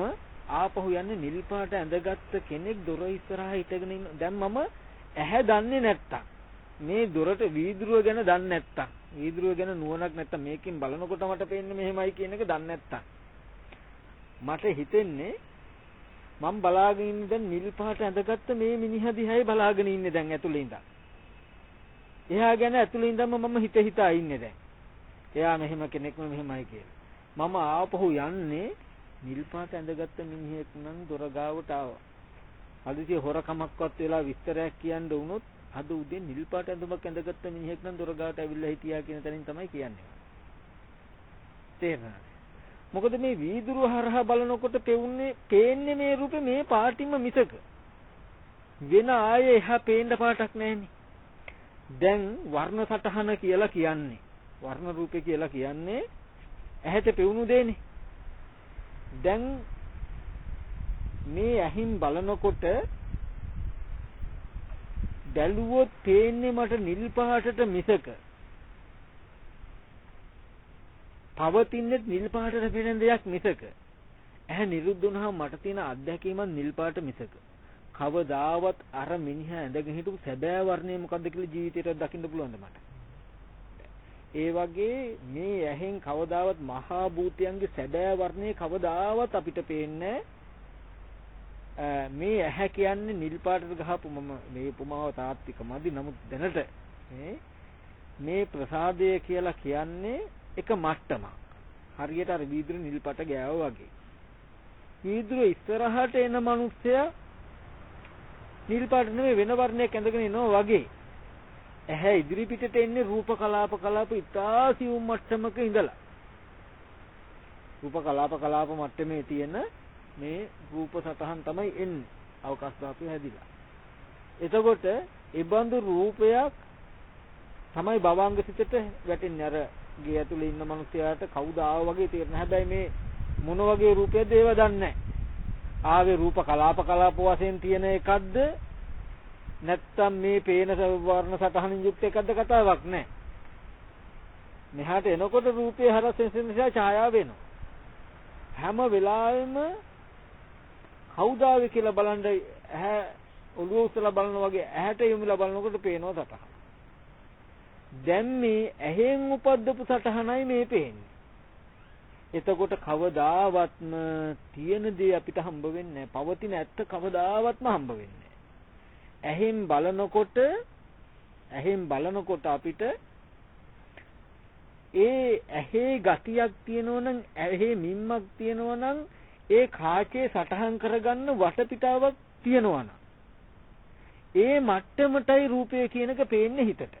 ආපහු යන්නේ නිල් පාට ඇඳගත්ත කෙනෙක් දොර ඉස්සරහා හිටගෙන ඉන්න. දැන් මම ඇහැ දන්නේ නැත්තම් මේ දොරට වීදුරුව ගැන දන්නේ නැත්තම් වීදුරුව ගැන නුවණක් නැත්තම් මේකෙන් බලනකොට මට පේන්නේ මෙහෙමයි කියන එක දන්නේ නැත්තම් මට හිතෙන්නේ මම බලාගෙන ඉන්නේ දැන් නිල් පාට ඇඳගත්ත මේ මිනිහා දිහායි බලාගෙන ඉන්නේ දැන් ඇතුළේ ඉඳන්. එයා ගැන ඇතුළේ ඉඳන්ම මම හිත හිතා ඉන්නේ දැන්. එයා මෙහෙම කෙනෙක්ම මෙහෙමයි කියලා. මම ආපහු යන්නේ නිල් පාට ඇඳගත්ත මිනිහෙක් නම් දොර ගාවට ආවා. හදිසිය හොරකමක්වත් වෙලා විස්තරයක් කියන්න වුණොත් අද උදේ නිල් පාට ඇඳුමක් ඇඳගත්ත මිනිහෙක් නම් දොර ගාවට ඇවිල්ලා හිටියා කියන තැනින් තමයි කියන්නේ. තේරෙනවද? මොකද මේ වීදුරුව හරහා බලනකොට පෙවුන්නේ පේන්නේ මේ රූපේ මේ පාටින්ම මිසක වෙන ආයේ එහා පේන්න පාටක් නැහෙනේ. දැන් වර්ණ සටහන කියලා කියන්නේ වර්ණ රූපේ කියලා කියන්නේ ඇහැට පෙවුණු දෙන්නේ. දැන් මේ ඇහින් බලනකොට බැලුවොත් පේන්නේ මට නිල් පාටට මිසක. පවතින්නේ නිල් පාටට පේන දෙයක් මිසක. ඇහැ නිරුද්ධ වුණාම මට තියෙන අත්දැකීමක් නිල් පාට මිසක. කවදාවත් අර මිනිහා ඇඳගෙන හිටපු සැබෑ වර්ණය මොකද්ද කියලා ජීවිතේට දකින්න පුළුවන්ද මට? ඒ වගේ මේ ඇහෙන් කවදාවත් මහා භූතයන්ගේ සැබෑ වර්ණය කවදාවත් අපිට පේන්නේ මේ ඇහැ කියන්නේ නිල් පාටට ගහපු මම මේ උපමාව තාත්වික මදි. නමුත් දැනට මේ මේ ප්‍රසාදය කියලා කියන්නේ එක මට්ටමක්. හරියට අර වීදුරු නිල් පාට ගෑවා වගේ. වීදුරු ඉස්සරහට එන මිනිස්සයා නිල් පාට නෙමෙයි වෙන වර්ණයක් ඇඳගෙන එනවා වගේ. ඇහැ ඉදිරි පිටට එන්නේ රූප කලාප කලාප ඉතා සියුම් මට්ටමක ඉඳලා. රූප කලාප කලාප මට්ටමේ තියෙන මේ රූප සතහන් තමයි එන්නේ. අවකාශ ධාතුව හැදිලා. එතකොට ඒබඳු රූපයක් තමයි භවංග සිතට වැටෙන්නේ. අර ගේ ඇතුලේ ඉන්න මිනිස්යාට කවුද ආව වගේ තේරෙන. හැබැයි මේ මොන වගේ රූපයක්ද ඒව දන්නේ නැහැ. ආවේ රූප කලාප කලාප වශයෙන් තියෙන එකක්ද නැත්තම් මේ පේන වර්ණ සටහනින් යුක්ත එකක්ද කතාවක් නැහැ. මෙහාට එනකොට රූපේ හරස් වෙන නිසා ඡායාව වෙනවා. හැම වෙලාවෙම කවුද ආවේ කියලා බලන් ඇහැ ඔළුව උස්සලා බලන වගේ ඇහැට යොමුලා බලනකොට පේනවා සටහන. දැන් මේ ඇහෙන් උපද්දපු සටහනයි මේ පේන්නේ. එතකොට කවදාවත්ම තියෙන දේ අපිට හම්බ වෙන්නේ නැහැ. පවතින ඇත්ත කවදාවත්ම හම්බ වෙන්නේ ඇහෙන් බලනකොට ඇහෙන් බලනකොට අපිට ඒ ඇහි ගතියක් තියෙනවනම් ඇහි මිම්මක් තියෙනවනම් ඒ කාචේ සටහන් කරගන්න වටපිටාවක් තියෙනවනම් ඒ මට්ටමටයි රූපය කියනක පේන්නේ හිතට.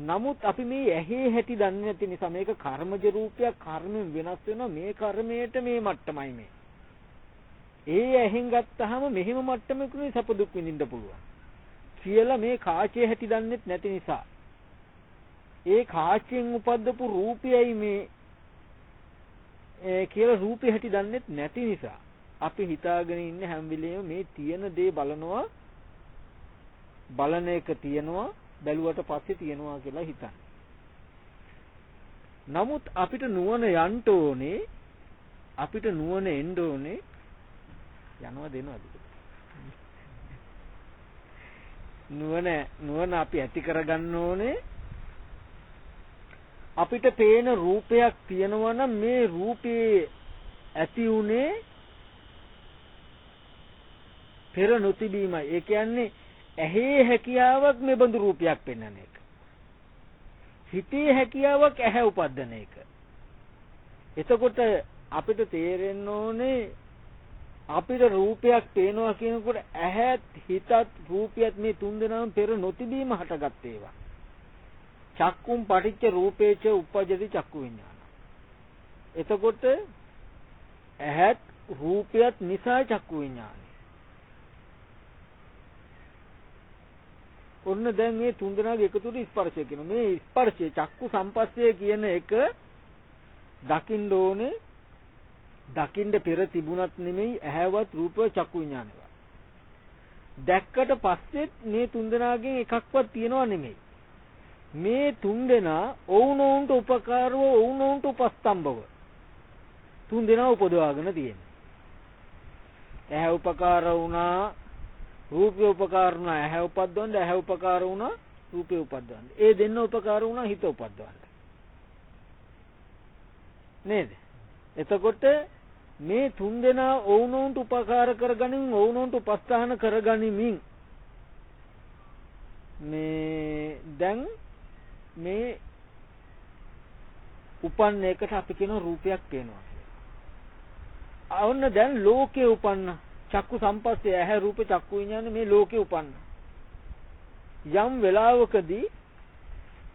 නමුත් අපි මේ ඇහි හැටි දන්නේ නැති නිසා මේක කර්මජ රූපයක් කර්මෙන් වෙනස් වෙනවා මේ කර්මයට මේ මට්ටමයි මේ. ඒ ඇහෙන් ගත්තාම මෙහෙම මට්ටමකුනේ සැප දුක් විඳින්න පුළුවන්. කියලා මේ කාචයේ හැටි දන්නෙත් නැති නිසා. ඒ කාචයෙන් උපද්දපු රූපයයි මේ ඒ කියලා රූපේ හැටි දන්නෙත් නැති නිසා අපි හිතාගෙන ඉන්න හැම වෙලේම මේ තියෙන දේ බලනවා බලන එක තියනවා බැලුවට පස්සේ තියනවා කියලා හිතන්නේ. නමුත් අපිට නුවණ යන්න ඕනේ අපිට නුවණ එන්න ඕනේ යනවා දෙනවද නුවණ නුවණ අපි ඇති කරගන්න ඕනේ අපිට පේන රූපයක් තියෙනවා නම් මේ රූපේ ඇති උනේ පෙර නොතිබීමයි. ඒ කියන්නේ ඇහි හැකියාවක් මේ බඳු රූපයක් පෙන්වන එක. හිතේ හැකියාවක් ඇහැ උපද්දන එක. එතකොට අපිට තේරෙන්න ඕනේ අපිට රූපයක් පේනවා කියනකොට ඇහත් හිතත් රූපයත් මේ තුන් දෙනාම පෙර නොතිබීම හටගත් ඒවා. චක්කුම් පටිච්ච රූපේච උපජ්ජති චක්කු විඥාන. එතකොට ඇහත් රූපයත් නිසා චක්කු විඥානයි. ඔන්න දැන් මේ තුන් දෙනාගේ එකතුට ස්පර්ශය කියන මේ ස්පර්ශය චක්කු සම්පස්සය කියන එක දකින්න ඕනේ දකින්න පෙර තිබුණත් නෙමෙයි ඇහැවත් රූප චක්කු විඥානවත් දැක්කට පස්සෙත් මේ තුන් දෙනාගෙන් එකක්වත් තියනව නෙමෙයි මේ තුන් දෙනා ඔවුනොවුන්ට උපකාරව ඔවුනොවුන්ට උපස්තම්භව තුන් දෙනා උපදවාගෙන තියෙනවා ඇහැ උපකාර වුණා රූපය උපකාර වුණා ඇහැ උපද්දවන්න ඇහැ උපකාර වුණා රූපය උපද්දවන්න. ඒ දෙන්න උපකාර වුණා හිත උපද්දවන්න. නේද? එතකොට මේ තුන් දෙනා ඔවුනොවුන්ට උපකාර කරගනිමින් ඔවුනොවුන්ට උපස්ථාන කරගනිමින් මේ දැන් මේ උපන්න එකට අපි කියන රූපයක් පේනවා. අවන්න දැන් ලෝකේ උපන්න චක්කු සම්පස්සේ ඇහැ රූප චක්කු විඥාන මේ ලෝකේ උපන්න. යම් වෙලාවකදී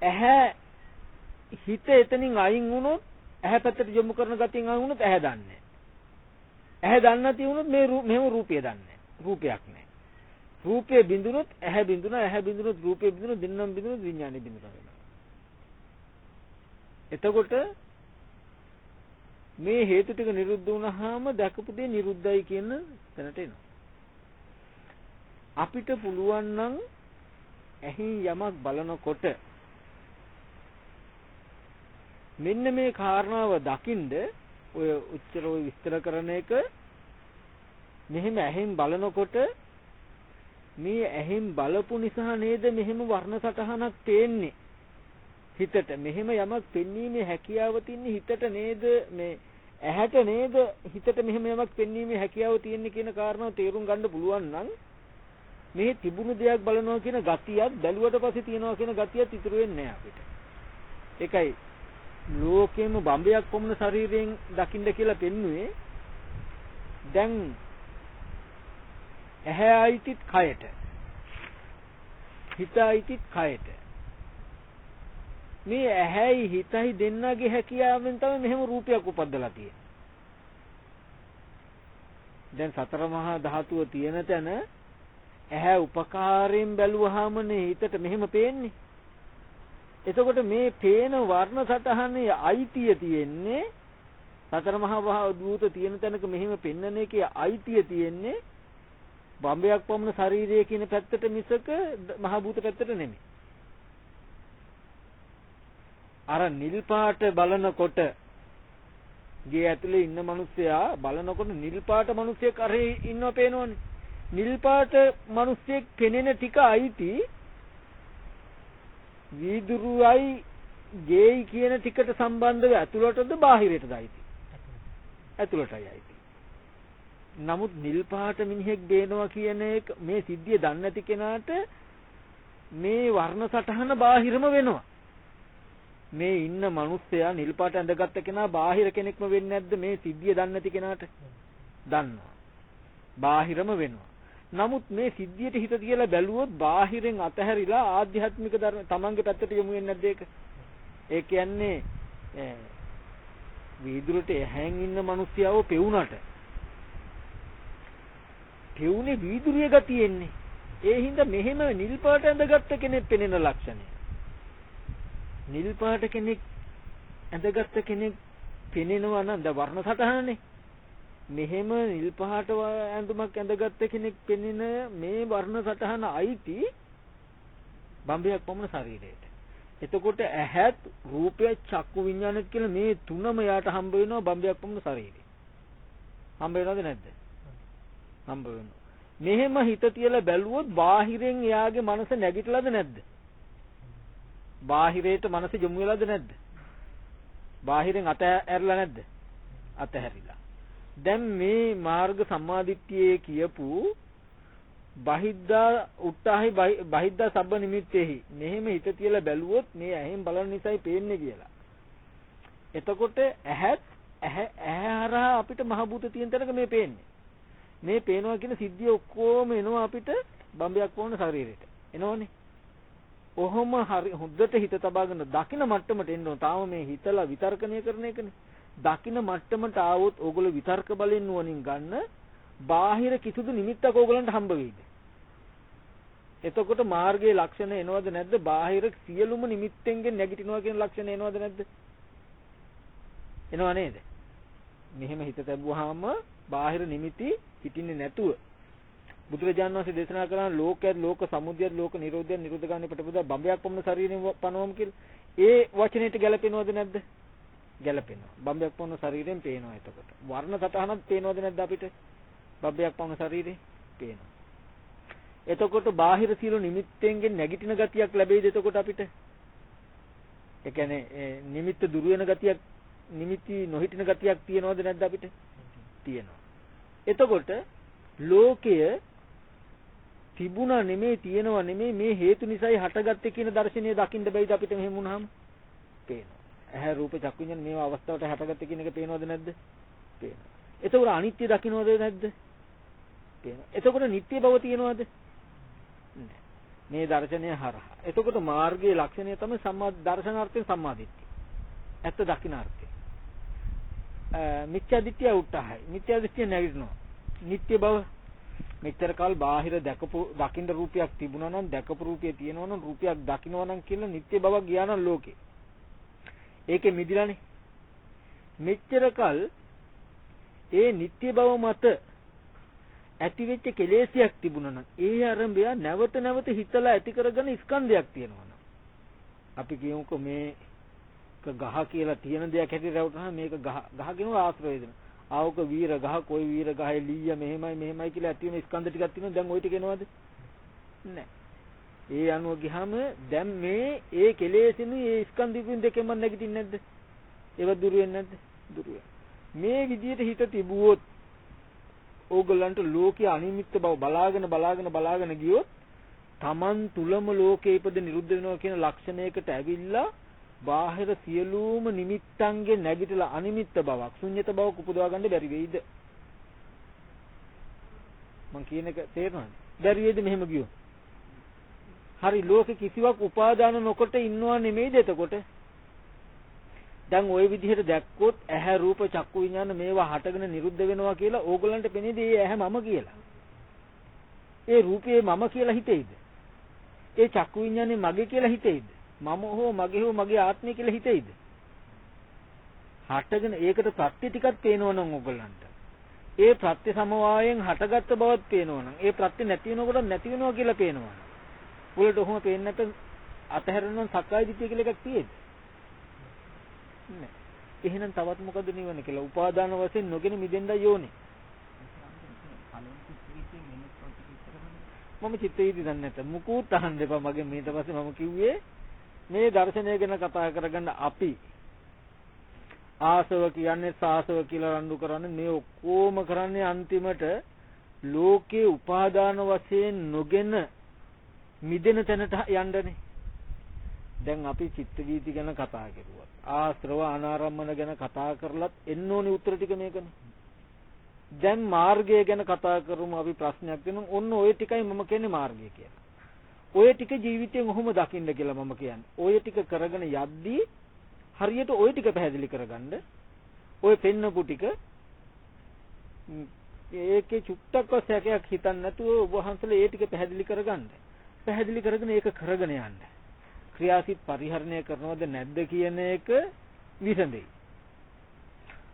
ඇහැ හිත එතනින් අයින් වුණොත් ඇහැ පැත්තට යොමු කරන ගතියෙන් අයින් වුණොත් ඇහැ දන්නේ ඇහැ දන්නේ නැති වුණොත් මේ මෙහෙම රූපය දන්නේ රූපයක් නැහැ. රූපය බිඳුනොත් ඇහැ බිඳුනා ඇහැ බිඳුනොත් රූපය බිඳුනොත් දෙන්නම් බිඳුනොත් විඥානෙ බිඳුනා වෙනවා. එතකොට මේ හේතු ටික නිරුද්ධ වුණාම දැකපු දේ නිරුද්ධයි කියන තැනට එනවා. අපිට පුළුවන් නම් ඇහින් යමක් බලනකොට මෙන්න මේ කාරණාව දකින්ද ඔය උච්චර ඔය විස්තර කරන එක මෙහෙම ඇහෙන් බලනකොට මේ ඇහෙන් බලපු නිසා නේද මෙහෙම වර්ණ සටහනක් තේන්නේ හිතට. මෙහෙම යමක් පෙන්වීමේ හැකියාව තින්නේ හිතට නේද? මේ ඇහැට නේද? හිතට මෙහෙම යමක් පෙන්වීමේ හැකියාව තියෙන්නේ කියන කාරණාව තේරුම් ගන්න පුළුවන් නම් මේ තිබුණු දෙයක් බලනවා කියන ගතියත් බැලුවට පස්සේ තියනවා කියන ගතියත් ඉතුරු වෙන්නේ නැහැ අපිට. ඒකයි ලෝකෙම බම්බයක් පොමුණ ශරීරයෙන් දකින්න කියලා පෙන්නුවේ දැන් ඇහැ අයිතිත් කයට හිත අයිතිත් කයට මේ ඇහැයි හිතයි දෙන්නගේ හැකියාවෙන් තමයි මෙහෙම රූපයක් උපද්දලා තියෙන්නේ. දැන් සතර මහා ධාතුව තියෙන තැන ඇහැ උපකාරයෙන් බැලුවාමනේ හිතට මෙහෙම පේන්නේ. එතකොට මේ පේන වර්ණ සටහනේ අයිතිය තියෙන්නේ සතර මහා දූත තියෙන තැනක මෙහෙම පෙන්නන එකේ අයිතිය තියෙන්නේ බම්බයක් පමණ ශරීරය කියන පැත්තට මිසක මහ භූත පැත්තට නෙමෙයි. අර නිල් පාට බලනකොට ගේ ඇතුලේ ඉන්න මිනිස්සයා බලනකොට නිල් පාට මිනිස්සෙක් අරේ ඉන්නව පේනවනේ. නිල් පාට මිනිස්සෙක් පෙනෙන ටික අයිති වීදුරුවයි ගේයි කියන ටිකට සම්බන්ධව ඇතුළටද බාහිරටද අයිති? ඇතුළටයි අයිති. නමුත් නිල් පාට මිනිහෙක් බේනවා කියන එක මේ සිද්ධිය දන්නේ නැති කෙනාට මේ වර්ණ සටහන බාහිරම වෙනවා. මේ ඉන්න මිනිස්සයා නිල් පාට ඇඳගත්ත කෙනා බාහිර කෙනෙක්ම වෙන්නේ නැද්ද මේ සිද්ධිය දන්නේ නැති කෙනාට? දන්නවා. බාහිරම වෙනවා. නමුත් මේ සිද්ධියට හිත තියලා බැලුවොත් බාහිරෙන් අතහැරිලා ආධ්‍යාත්මික ධර්ම තමන්ගේ පැත්තට යොමු වෙන්නේ නැද්ද ඒක? ඒ කියන්නේ වීදුරට ඇහැන් ඉන්න මිනිස්සයව පෙවුනට පෙවුනේ වීදුරිය ගතියෙන්නේ. ඒ හින්දා මෙහෙම නිල් පාට ඇඳගත්ත කෙනෙක් පෙනෙන ලක්ෂණය. නිල් පාට කෙනෙක් ඇඳගත්ත කෙනෙක් පෙනෙනවා නම් ද වර්ණ සටහනනේ. මෙහෙම නිල් පහට ඇඳුමක් ඇඳගත්ත කෙනෙක් පෙනෙන මේ වර්ණ සටහන අයිති බම්බයක් පමණ ශරීරයට. එතකොට ඇහත් රූපය චක්කු විඤ්ඤාණය කියලා මේ තුනම යාට හම්බ වෙනවා බම්බයක් පමණ ශරීරේ. හම්බ වෙනවද නැද්ද? හම්බ වෙනවා. මෙහෙම හිත තියලා බැලුවොත් බාහිරෙන් එයාගේ මනස නැගිටලාද නැද්ද? බාහිරයට මනස යොමු වෙලාද නැද්ද? බාහිරෙන් අත ඇරලා නැද්ද? අත හැරිලා. දැන් මේ මාර්ග සම්මාදිට්ඨියේ කියපු බහිද්දා උත්තාහි බහිද්දා සබ්බ නිමිත්තේහි මෙහෙම හිත තියලා බැලුවොත් මේ ඇහෙන් බලන නිසායි පේන්නේ කියලා. එතකොට ඇහත් ඇහැ ඇහැ හරහා අපිට මහ භූත තියෙන තැනක මේ පේන්නේ. මේ පේනවා කියන සිද්ධිය ඔක්කොම එනවා අපිට බම්බයක් වුණ ශරීරෙට. එනවනේ. ඔහොම හරි හොද්දට හිත තබාගෙන දකින මට්ටමට එන්න ඕන. තාම මේ හිතලා විතර්කණය කරන එකනේ. දකින මට්ටමට ආවොත් ඕගොල්ලෝ විතර්ක බලෙන් නුවණින් ගන්න බාහිර කිසිදු නිමිත්තක් ඕගලන්ට හම්බ වෙයිද? එතකොට මාර්ගයේ ලක්ෂණ එනවද නැද්ද? බාහිර සියලුම නිමිත්තෙන්ගෙන් නැගිටිනවා කියන ලක්ෂණ එනවද නැද්ද? එනව නේද? මෙහෙම හිත තැබුවාම බාහිර නිමිති හිටින්නේ නැතුව බුදුරජාණන් වහන්සේ දේශනා කරන ලෝකයත් ලෝක සමුදයත් ලෝක නිරෝධයත් නිරෝධ ගානේ පිටපද බම්බයක් පමණ ශරීරයෙන් පනවම කියලා. ඒ වචනෙට ගැලපෙනවද නැද්ද? ගැලපෙනවා. බම්බයක් පමණ ශරීරයෙන් පේනවා එතකොට. වර්ණ සතහනක් පේනවද නැද්ද අපිට? බම්බයක් පමණ ශරීරේ පේනවා. එතකොට බාහිර සියලු නිමිත්තෙන්ගෙන් නැගිටින ගතියක් ලැබෙයිද එතකොට අපිට? ඒ කියන්නේ නිමිත්ත දුර වෙන ගතියක් නිමිති නොහිටින ගතියක් තියෙනවද නැද්ද අපිට? තියෙනවා. එතකොට ලෝකය තිබුණා නෙමෙයි තියෙනවා නෙමෙයි මේ හේතු නිසායි හටගත්තේ කියන දර්ශනය දකින්න බැයිද අපිට මෙහෙම වුණාම? පේනවා. ඇහැ රූප චක්කු විඤ්ඤාණ මේවා අවස්ථාවට හටගත්තේ කියන එක පේනවද නැද්ද? පේනවා. එතකොට අනිත්‍ය දකින්නවද නැද්ද? පේනවා. එතකොට නිට්ටය බව තියෙනවද? මේ දර්ශනය හරහා. එතකොට මාර්ගයේ ලක්ෂණය තමයි සම්මා දර්ශනාර්ථයෙන් සම්මාදිට්ඨිය. ඇත්ත දකින්න අර්ථය. මිත්‍යා දිට්ඨිය උට්ටහයි. මිත්‍යා දිට්ඨිය නැගිටිනවා. නිට්ටය බව මෙච්චර කාල බාහිර දැකපු දකින්න රූපයක් තිබුණා නම් දැකපු රූපය තියෙනවා නම් රූපයක් දකින්නවා නම් කියලා නිට්ටය බවක් ගියා නම් ලෝකේ. ඒකේ මිදිලානේ. මෙච්චර කල් ඒ නිට්ටය බව මත ඇති වෙච්ච කෙලෙසියක් තිබුණා නම් ඒ ආරම්භය නැවත නැවත හිතලා ඇති කරගෙන ස්කන්ධයක් තියෙනවා නම් අපි කියමුකෝ මේක ගහ කියලා තියෙන දෙයක් හැටියට රැවටුනහම මේක ගහ ගහ කියනවා ආශ්‍රය දෙන. ආවක වීර ගහ කොයි වීර ගහේ ලීය මෙහෙමයි මෙහෙමයි කියලා ඇති වෙන ස්කන්ධ ටිකක් තියෙනවා දැන් ওই ටික එනවද? නැහැ. ඒ අනුව ගියාම දැන් මේ ඒ කෙලෙසිනු ඒ ස්කන්ධිකුන් දෙකෙන්ම නැගිටින්නේ නැද්ද? ඒව දුර වෙන්නේ නැද්ද? දුර මේ විදියට හිත තිබුවොත් ඕගොල්ලන්ට ලෝකයේ අනිමිත්ත බව බලාගෙන බලාගෙන බලාගෙන ගියොත් Taman තුලම ලෝකේ ඉපද නිරුද්ධ වෙනවා කියන ලක්ෂණයකට ඇවිල්ලා බාහිර සියලුම නිමිත්තන්ගේ නැගිටලා අනිමිත්ත බවක් ශුන්්‍යත බවක් උපදවා ගන්න බැරි වෙයිද මං කියන එක තේරෙනවද බැරි වෙයිද මෙහෙම ගියොත් හරි ලෝකෙ කිසිවක් උපාදාන නොකොට ඉන්නවා නෙමෙයිද එතකොට? දැන් ওই විදිහට දැක්කොත් ඇහැ රූප චක්කු විඤ්ඤාණ මේවා හටගෙන නිරුද්ධ වෙනවා කියලා ඕගොල්ලන්ට පෙනේද ඒ ඇහැ මම කියලා. ඒ රූපේ මම කියලා හිතෙයිද? ඒ චක්කු විඤ්ඤාණය මගේ කියලා හිතෙයිද? මම හෝ මගේ හෝ මගේ ආත්මය කියලා හිතෙයිද? හටගෙන ඒකට ප්‍රත්‍ය ටිකක් පේනවනම් ඕගොල්ලන්ට. ඒ ප්‍රත්‍ය සමவாயෙන් හටගත්ත බවත් පේනවනම් ඒ ප්‍රත්‍ය නැති වෙනකොට නැති වෙනවා කියලා පේනවනම් උලට ඔහොම පේන්නේ නැත්නම් අතහැරෙනවා සක්කාය දිට්ඨිය කියලා එකක් තියෙද? නැහැ. එහෙනම් තවත් මොකද නිවන කියලා? උපාදාන වශයෙන් නොගෙන මිදෙන්නයි ඕනේ. මම චිත්ත වීදි දන්නේ නැත. මුකුත් අහන්න එපා මගෙන් ඊට පස්සේ මම කිව්වේ මේ දර්ශනය ගැන කතා කරගන්න අපි ආසව කියන්නේ සාසව කියලා රණ්ඩු කරන්නේ මේ ඔක්කොම කරන්නේ අන්තිමට ලෝකේ උපාදාන වශයෙන් නොගෙන මිදෙන තැනට යන්නනේ. දැන් අපි චිත්ත වීති ගැන කතා කරුවා. ආශ්‍රව අනාරම්මන ගැන කතා කරලත් එන්න ඕනි උත්තර ටික මේකනේ. දැන් මාර්ගය ගැන කතා කරමු අපි ප්‍රශ්නයක් දෙනවා. ඔන්න ওই ටිකයි මම කියන්නේ මාර්ගය කියලා. ওই ටික ජීවිතයෙන් ඔහොම දකින්න කියලා මම කියන්නේ. ওই ටික කරගෙන යද්දී හරියට ওই ටික පැහැදිලි කරගන්න ওই පෙන්නපු ටික ඒකේ චුට්ටක්වත් සැකයක් හිතන්න නැතුව ඔබ වහන්සේලා ඒ ටික පැහැදිලි කරගන්න. පැහැදිලි කරගෙන ඒක කරගෙන යන්න. ක්‍රියාසිත පරිහරණය කරනවද නැද්ද කියන එක විසඳෙයි.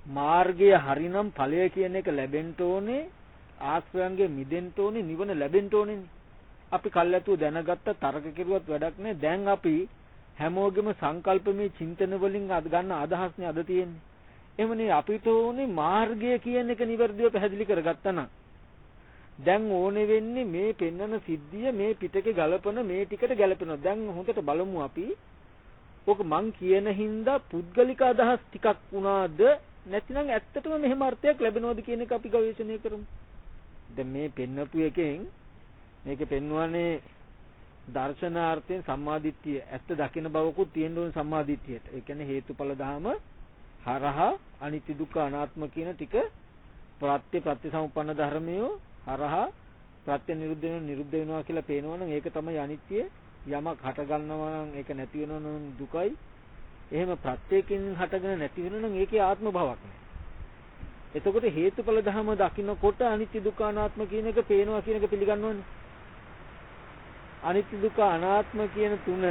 මාර්ගය හරිනම් ඵලය කියන එක ලැබෙන්න ඕනේ ආශ්‍රයන්ගේ මිදෙන්න ඕනේ නිවන ලැබෙන්න ඕනේ. අපි කල්ැතුව දැනගත්ත තරක කෙරුවත් වැඩක් නැහැ. දැන් අපි හැමෝගෙම සංකල්පමේ චින්තන වලින් අද ගන්න අදහස්නේ අද තියෙන්නේ. එමනේ අපිට ඕනේ මාර්ගය කියන එක නිවැරදිව පැහැදිලි කරගත්තා නම් දැන් ඕනේ වෙන්නේ මේ පෙන්වන සිද්ධිය මේ පිටකේ ගලපන මේ ටිකට ගැලපෙනවා. දැන් හොඳට බලමු අපි. ඔක මං කියන හින්දා පුද්ගලික අදහස් ටිකක් වුණාද නැතිනම් ඇත්තටම මෙහෙම අර්ථයක් ලැබෙනවද කියන එක අපි ගවේෂණය කරමු. දැන් මේ පෙන්වපු එකෙන් මේක පෙන්වන්නේ දර්ශනාර්ථයෙන් සම්මාදිට්ඨිය ඇත්ත දකින බවකුත් තියෙන්න ඕන සම්මාදිට්ඨියට. ඒ කියන්නේ හේතුඵල ධහම හරහා අනිත්‍ය දුක්ඛ අනාත්ම කියන ටික ප්‍රත්‍ය ප්‍රත්‍ය සමුප්පන්න ධර්මය හරහා ප්‍රත්‍ය නිරුද්ධ වෙනවා නිරුද්ධ වෙනවා කියලා පේනවනම් ඒක තමයි අනිත්‍ය. යමක් හට ගන්නවා නම් ඒක නැති වෙනවා නම් දුකයි. එහෙම ප්‍රත්‍යයෙන් හටගෙන නැති වෙනවා නම් ඒකේ ආත්ම භාවයක් නෑ. එතකොට හේතුඵල ධම දකින්නකොට අනිත්‍ය දුක්ඛ අනාත්ම කියන එක පේනවා කියන එක පිළිගන්න ඕනේ අනිත්‍ය දුක්ඛ අනාත්ම කියන තුන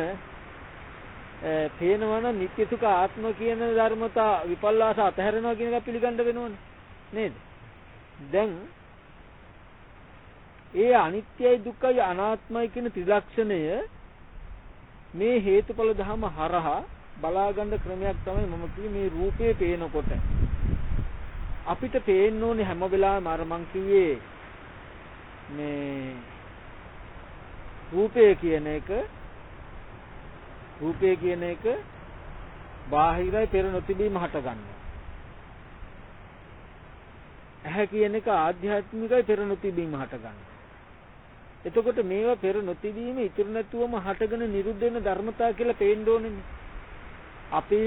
පේනවා නම් නිත්‍ය සුඛ ආත්ම කියන ධර්මතා විපල්ලාස අතහැරෙනවා කියන එක පිළිගන්න වෙනවනේ. නේද? දැන් ඒ අනිත්‍යයි දුක්ඛයි අනාත්මයි කියන ත්‍රිලක්ෂණය මේ හේතුඵල ධම හරහා බලාගන්න ක්‍රමයක් තමයි මම කිව්වේ මේ රූපේ පේනකොට අපිට පේන්න ඕනේ හැම වෙලාවෙම අර මං කිව්වේ මේ රූපය කියන එක රූපය කියන එක බාහිරයි පෙර නොතිබීම හට ගන්නවා. ඇහැ කියන එක ආධ්‍යාත්මිකයි පෙර නොතිබීම හට ගන්නවා. එතකොට මේවා පෙර නොතිබීම ඉතුරු නැතුවම හටගෙන නිරුද්ධ වෙන ධර්මතා කියලා පේන්න ඕනේ. අපි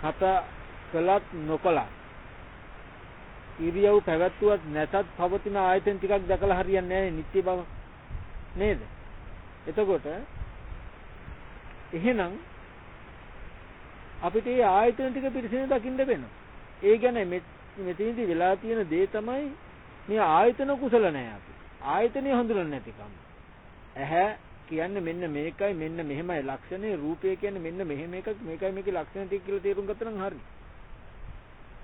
කතා කළත් නොකළත් ඉරියව් පැවැත්වුවත් නැතත් පවතින ආයතන ටිකක් දැකලා හරියන්නේ නැහැ නිත්‍ය බව. නේද? එතකොට එහෙනම් අපිට මේ ආයතන ටික පිරිසිදු දකින්න වෙනවා. ඒ ගැන මෙතනදී වෙලා තියෙන දේ තමයි මේ ආයතන කුසල නැහැ අපි. ආයතනය හඳුනන්නේ නැතිකම. ඇහැ කියන්නේ මෙන්න මේකයි මෙන්න මෙහෙමයි ලක්ෂණේ රූපය කියන්නේ මෙන්න මෙහෙම එකක් මේකයි මේකේ ලක්ෂණ ටික කියලා තේරුම් ගත්තා නම් හරි.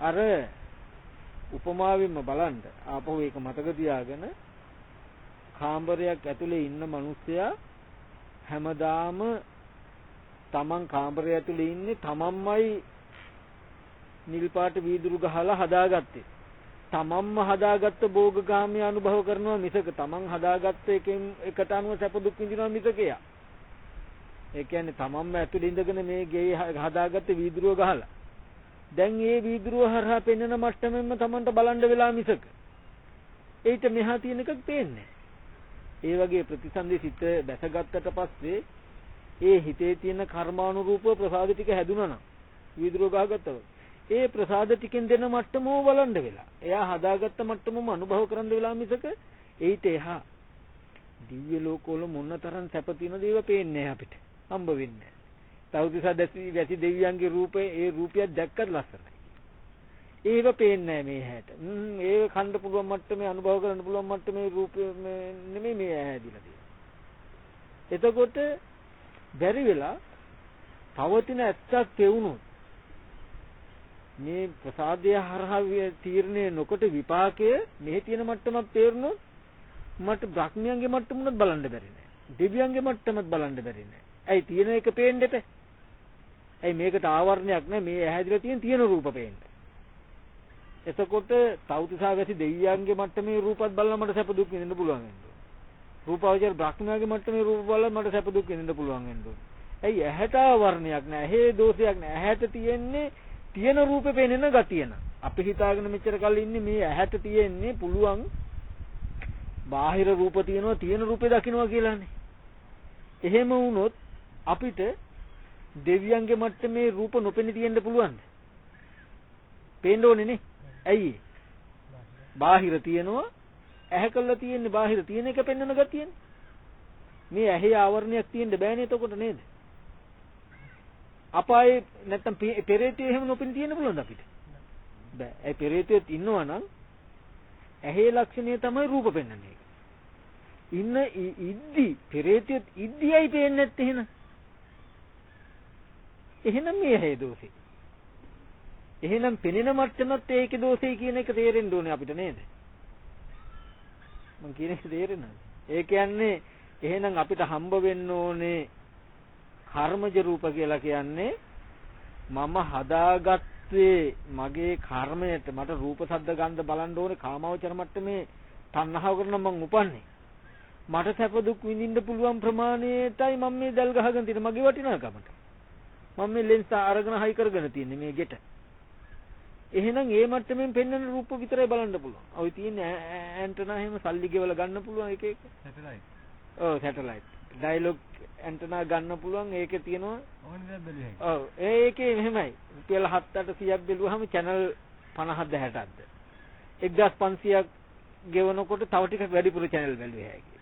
අර උපමාවෙන්ම බලන්න ආපහු ඒක මතක තියාගෙන කාමරයක් ඇතුලේ ඉන්න මිනිස්සයා හැමදාම තමන් කාමරය ඇතුලේ ඉන්නේ තමන්මයි නිල් පාට වීදුරු ගහලා හදාගත්තේ. තමන්ම හදාගත්ත භෝගගාමී අනුභව කරනවා මිසක තමන් හදාගත්ත එකෙන් එකට අනුව සැප දුක් විඳිනවා මිසකයා. ඒ කියන්නේ තමන්ම ඇතුළේ ඉඳගෙන මේ ගේ හදාගත්ත වීදුරුව ගහලා. දැන් මේ වීදුරුව හරහා පෙන්වන මට්ටමෙන්ම තමන්ට බලන්න වෙලා මිසක. ඒිට මෙහා තියෙන එකක් පේන්නේ ඒ වගේ ප්‍රතිසන්දි සිත දැසගත්තට පස්සේ ඒ හිතේ තියෙන කර්මානුරූප ප්‍රසාද ටික හැදුනා නම් වීදුරුව ගහගත්තා ඒ ප්‍රසාද ටිකෙන් දෙන මට්ටමම බලන්න වෙලා. එයා හදාගත්ත මට්ටමම අනුභව කරන්න වෙලා මිසක ඒිට එහා දිව්‍ය ලෝකවල මොන තරම් සැප තියෙනද ඒව පේන්නේ අපිට. හම්බ වෙන්නේ නැහැ. තවතිසා දැසි වැසි දෙවියන්ගේ රූපේ ඒ රූපයක් දැක්කත් ලස්සනයි. ඒව පේන්නේ මේ හැට. හ්ම් ඒව කන්න පුළුවන් මට්ටමේ අනුභව කරන්න පුළුවන් මට්ටමේ රූපය නෙමෙයි මේ ඇහැදිලා තියෙන්නේ. එතකොට බැරි වෙලා පවතින ඇත්තක් පෙවුනොත් මේ ප්‍රසාදය හරහා තීරණය නොකොට විපාකය මෙහි තියෙන මට්ටමක් තේරුනොත් මට බ්‍රහ්මයන්ගේ මට්ටමුණත් බලන්න බැරි නෑ. දෙවියන්ගේ මට්ටමත් බලන්න බැරි නෑ. ඇයි තියෙන එක පේන්න දෙපේ? ඇයි මේකට ආවරණයක් නෑ මේ ඇහැදිලා තියෙන තියෙන රූප පේන්න. එතකොට තවුතිසා වැසි දෙවියන්ගේ මට්ටමේ රූපත් බලලා මට සැප දුක් විඳින්න පුළුවන් වෙනවා. රූපාවචර බ්‍රහ්මයාගේ මට්ටමේ රූප බලලා මට සැප දුක් විඳින්න පුළුවන් වෙනවා. ඇයි ඇහැට ආවරණයක් නෑ. ඇහි දෝෂයක් නෑ. ඇහැට තියෙන්නේ තියෙන රූපේ පේනෙන ගතියන. අපි හිතාගෙන මෙච්චර කල් ඉන්නේ මේ ඇහැට තියෙන්නේ පුළුවන් බාහිර රූප තියෙනවා තියෙන රූපේ දකින්නවා කියලානේ. එහෙම වුණොත් අපිට දෙවියන්ගේ මට්ටමේ රූප නොපෙනී තියෙන්න පුළුවන්ද? පේන්න ඕනේ නේ. ඇයි? බාහිර තියෙනවා ඇහැ කළා තියෙන්නේ බාහිර තියෙන එක පෙන්වන ගතියනේ. මේ ඇහි ආවරණයක් තියෙන්න බෑනේ එතකොට නේද? අපායේ නැත්තම් පෙරේතය එහෙම නොපෙනී තියෙන්න පුළුවන්ද අපිට? බෑ. ඒ පෙරේතයත් ඉන්නවා නම් ඇහි ලක්ෂණය තමයි රූප පෙන්වන්නේ. ඉන්න ඉද්දි පෙරේතයත් ඉද්දියයි පේන්නේ නැත්තේ එහෙනම්. එහෙනම් මේ ඇහි දෝෂේ. එහෙනම් පෙනෙන මට්ටමත් ඒකේ දෝෂයි කියන එක තේරෙන්න ඕනේ අපිට නේද? මං කියන එක තේරෙනවද? ඒ කියන්නේ එහෙනම් අපිට හම්බ වෙන්න ඕනේ කර්මජ රූප කියලා කියන්නේ මම හදාගත්තේ මගේ කර්මයට මට රූප ශබ්ද ගන්ධ බලන්න ඕනේ කාමවචර මට්ටමේ තණ්හාව කරන මං උපන්නේ මට සැප දුක් විඳින්න පුළුවන් ප්‍රමාණයටයි මම මේ දැල් ගහගෙන තියෙන්නේ මගේ වටිනාකමට මම මේ ලෙන්ස් අරගෙන හයි කරගෙන තියෙන්නේ මේ ගෙට එහෙනම් ඒ මට්ටමින් පෙන්වන රූප විතරයි බලන්න පුළුවන්. ඔය තියෙන ඇන්ටනා එහෙම සල්ලි ගෙවලා ගන්න පුළුවන් එක එක. සැටලයිට්. ඔව් සැටලයිට්. ඩයලොග් ඇන්ටනා ගන්න පුළුවන් ඒකේ තියෙනවා. ඕනේ බැලුවේ. ඔව් ඒකේ මෙහෙමයි. රුපියල් 7-800ක් බැලුවාම channel 50ක්ද 60ක්ද. 1500ක් ගෙවනකොට තව ටිකක් වැඩිපුර channel බැලුවේ හැකියි.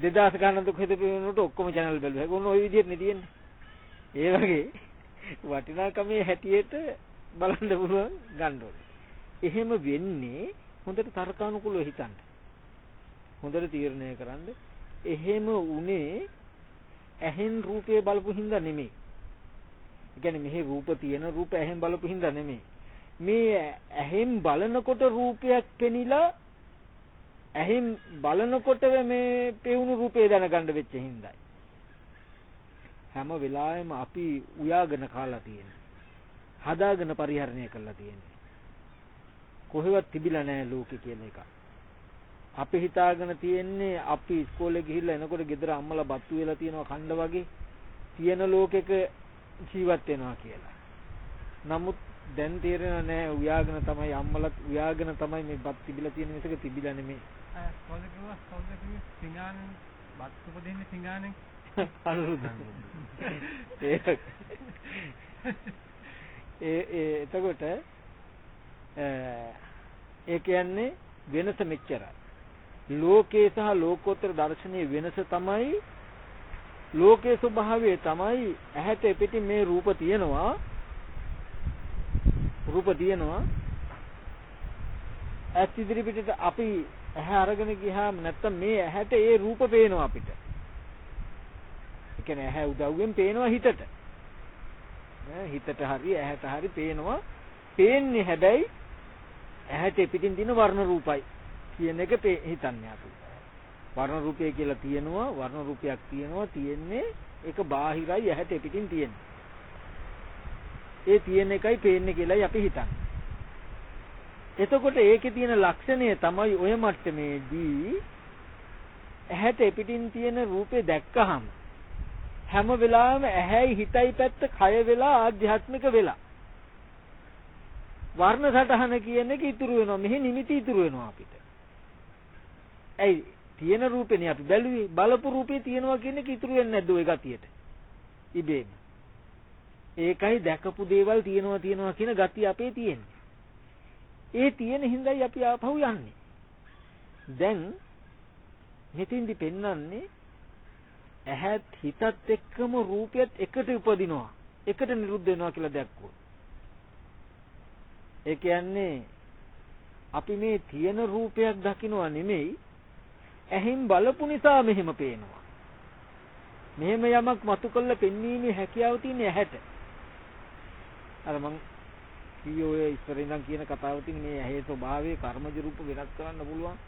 2000 ගණන් දුක හිත පෙන්නනකොට ඔක්කොම channel බැලුවා. ඒක ඕන ওই විදිහට නේ තියෙන්නේ. ඒ වගේ වටිනාකමේ හැටියට බලන්න පුළුවන් ගන්න ඕනේ. එහෙම වෙන්නේ හොඳට තර්කානුකූලව හිතන්න. හොඳට තීරණය කරන්න. එහෙම උනේ ඇහෙන් රූපේ බලපු හින්දා නෙමෙයි. ඒ කියන්නේ මෙහි රූප තියෙන රූප ඇහෙන් බලපු හින්දා නෙමෙයි. මේ ඇහෙන් බලනකොට රූපයක් පෙනිලා ඇහෙන් බලනකොට මේ පෙවුණු රූපේ දැනගන්න වෙච්ච හින්දායි. හැම වෙලාවෙම අපි උයාගෙන කාලා තියෙනවා. හදාගෙන පරිහරණය කරලා තියෙන්නේ. කොහෙවත් තිබිලා නැහැ ලෝකේ කියන එක. අපි හිතාගෙන තියෙන්නේ අපි ඉස්කෝලේ ගිහිල්ලා එනකොට ගෙදර අම්මලා බත්තු වෙලා තියනවා කණ්ඩ වගේ තියෙන ලෝකෙක ජීවත් වෙනවා කියලා. නමුත් දැන් තේරෙන නෑ උයාගෙන තමයි අම්මලත් උයාගෙන තමයි මේ බත් තිබිලා තියෙන මිසක තිබිලා නෙමෙයි. කොහොමද කිව්වා කොහොමද කිව්වේ සිංහාන බත් උපදින්නේ සිංහානෙන් අනුරුද්ධ. ඒක ඒ ඒ එතකොට ඒ කියන්නේ වෙනස මෙච්චරයි. ලෝකේ සහ ලෝකෝත්තර දර්ශනයේ වෙනස තමයි ලෝකේ ස්වභාවය තමයි ඇහැට පිටින් මේ රූප තියෙනවා රූප තියෙනවා ඇස් ඉදිරි පිටට අපි ඇහැ අරගෙන ගියාම නැත්තම් මේ ඇහැට ඒ රූප පේනවා අපිට. ඒ කියන්නේ ඇහැ උදව්වෙන් පේනවා හිතට. හිතට හරි ඇහැට හරි පේනවා. පේන්නේ හැබැයි ඇහැට පිටින් තියෙන වර්ණ රූපයි කියන එක හිතන්නේ අපි. වර්ණ රූපය කියලා තියෙනවා වර්ණ රූපයක් තියෙනවා තියෙන්නේ ඒක බාහිරයි ඇහැට පිටින් තියෙන්නේ. ඒ තියෙන එකයි පේන්නේ කියලායි අපි හිතන්නේ. එතකොට ඒකේ තියෙන ලක්ෂණය තමයි ඔය මට්ටමේදී ඇහැට පිටින් තියෙන රූපේ දැක්කහම හැම වෙලාවෙම ඇහැයි හිතයි පැත්ත කය වෙලා ආධ්‍යාත්මික වෙලා වර්ණ සටහන කියන එක ඉතුරු වෙනවා මෙහි නිමිති ඉතුරු වෙනවා අපිට ඇයි? තියෙන රූපේනේ අපි බැලුවේ. බලපු රූපේ තියෙනවා කියන එක ඉතුරු වෙන්නේ නැද්ද ওই ගතියට? ඉබේම. ඒකයි දැකපු දේවල් තියෙනවා තියෙනවා කියන ගතිය අපේ තියෙන්නේ. ඒ තියෙන හින්දායි අපි ආපහු යන්නේ. දැන් මෙතෙන්දි පෙන්වන්නේ ඇහත් හිතත් එක්කම රූපයත් එකට උපදිනවා. එකට නිරුද්ධ වෙනවා කියලා දැක්කොත්. ඒ කියන්නේ අපි මේ තියෙන රූපයක් දකිනවා නෙමෙයි ඇහින් බලපු නිසා මෙහෙම පේනවා මෙහෙම යමක් මතු කළ පෙන්වීමේ හැකියාව තියෙන ඇහැට අර මං කී ඔය ඉස්සර ඉඳන් කියන කතාව තියෙන මේ ඇහි ස්වභාවය කර්මජ රූප වෙනස් කරන්න පුළුවන්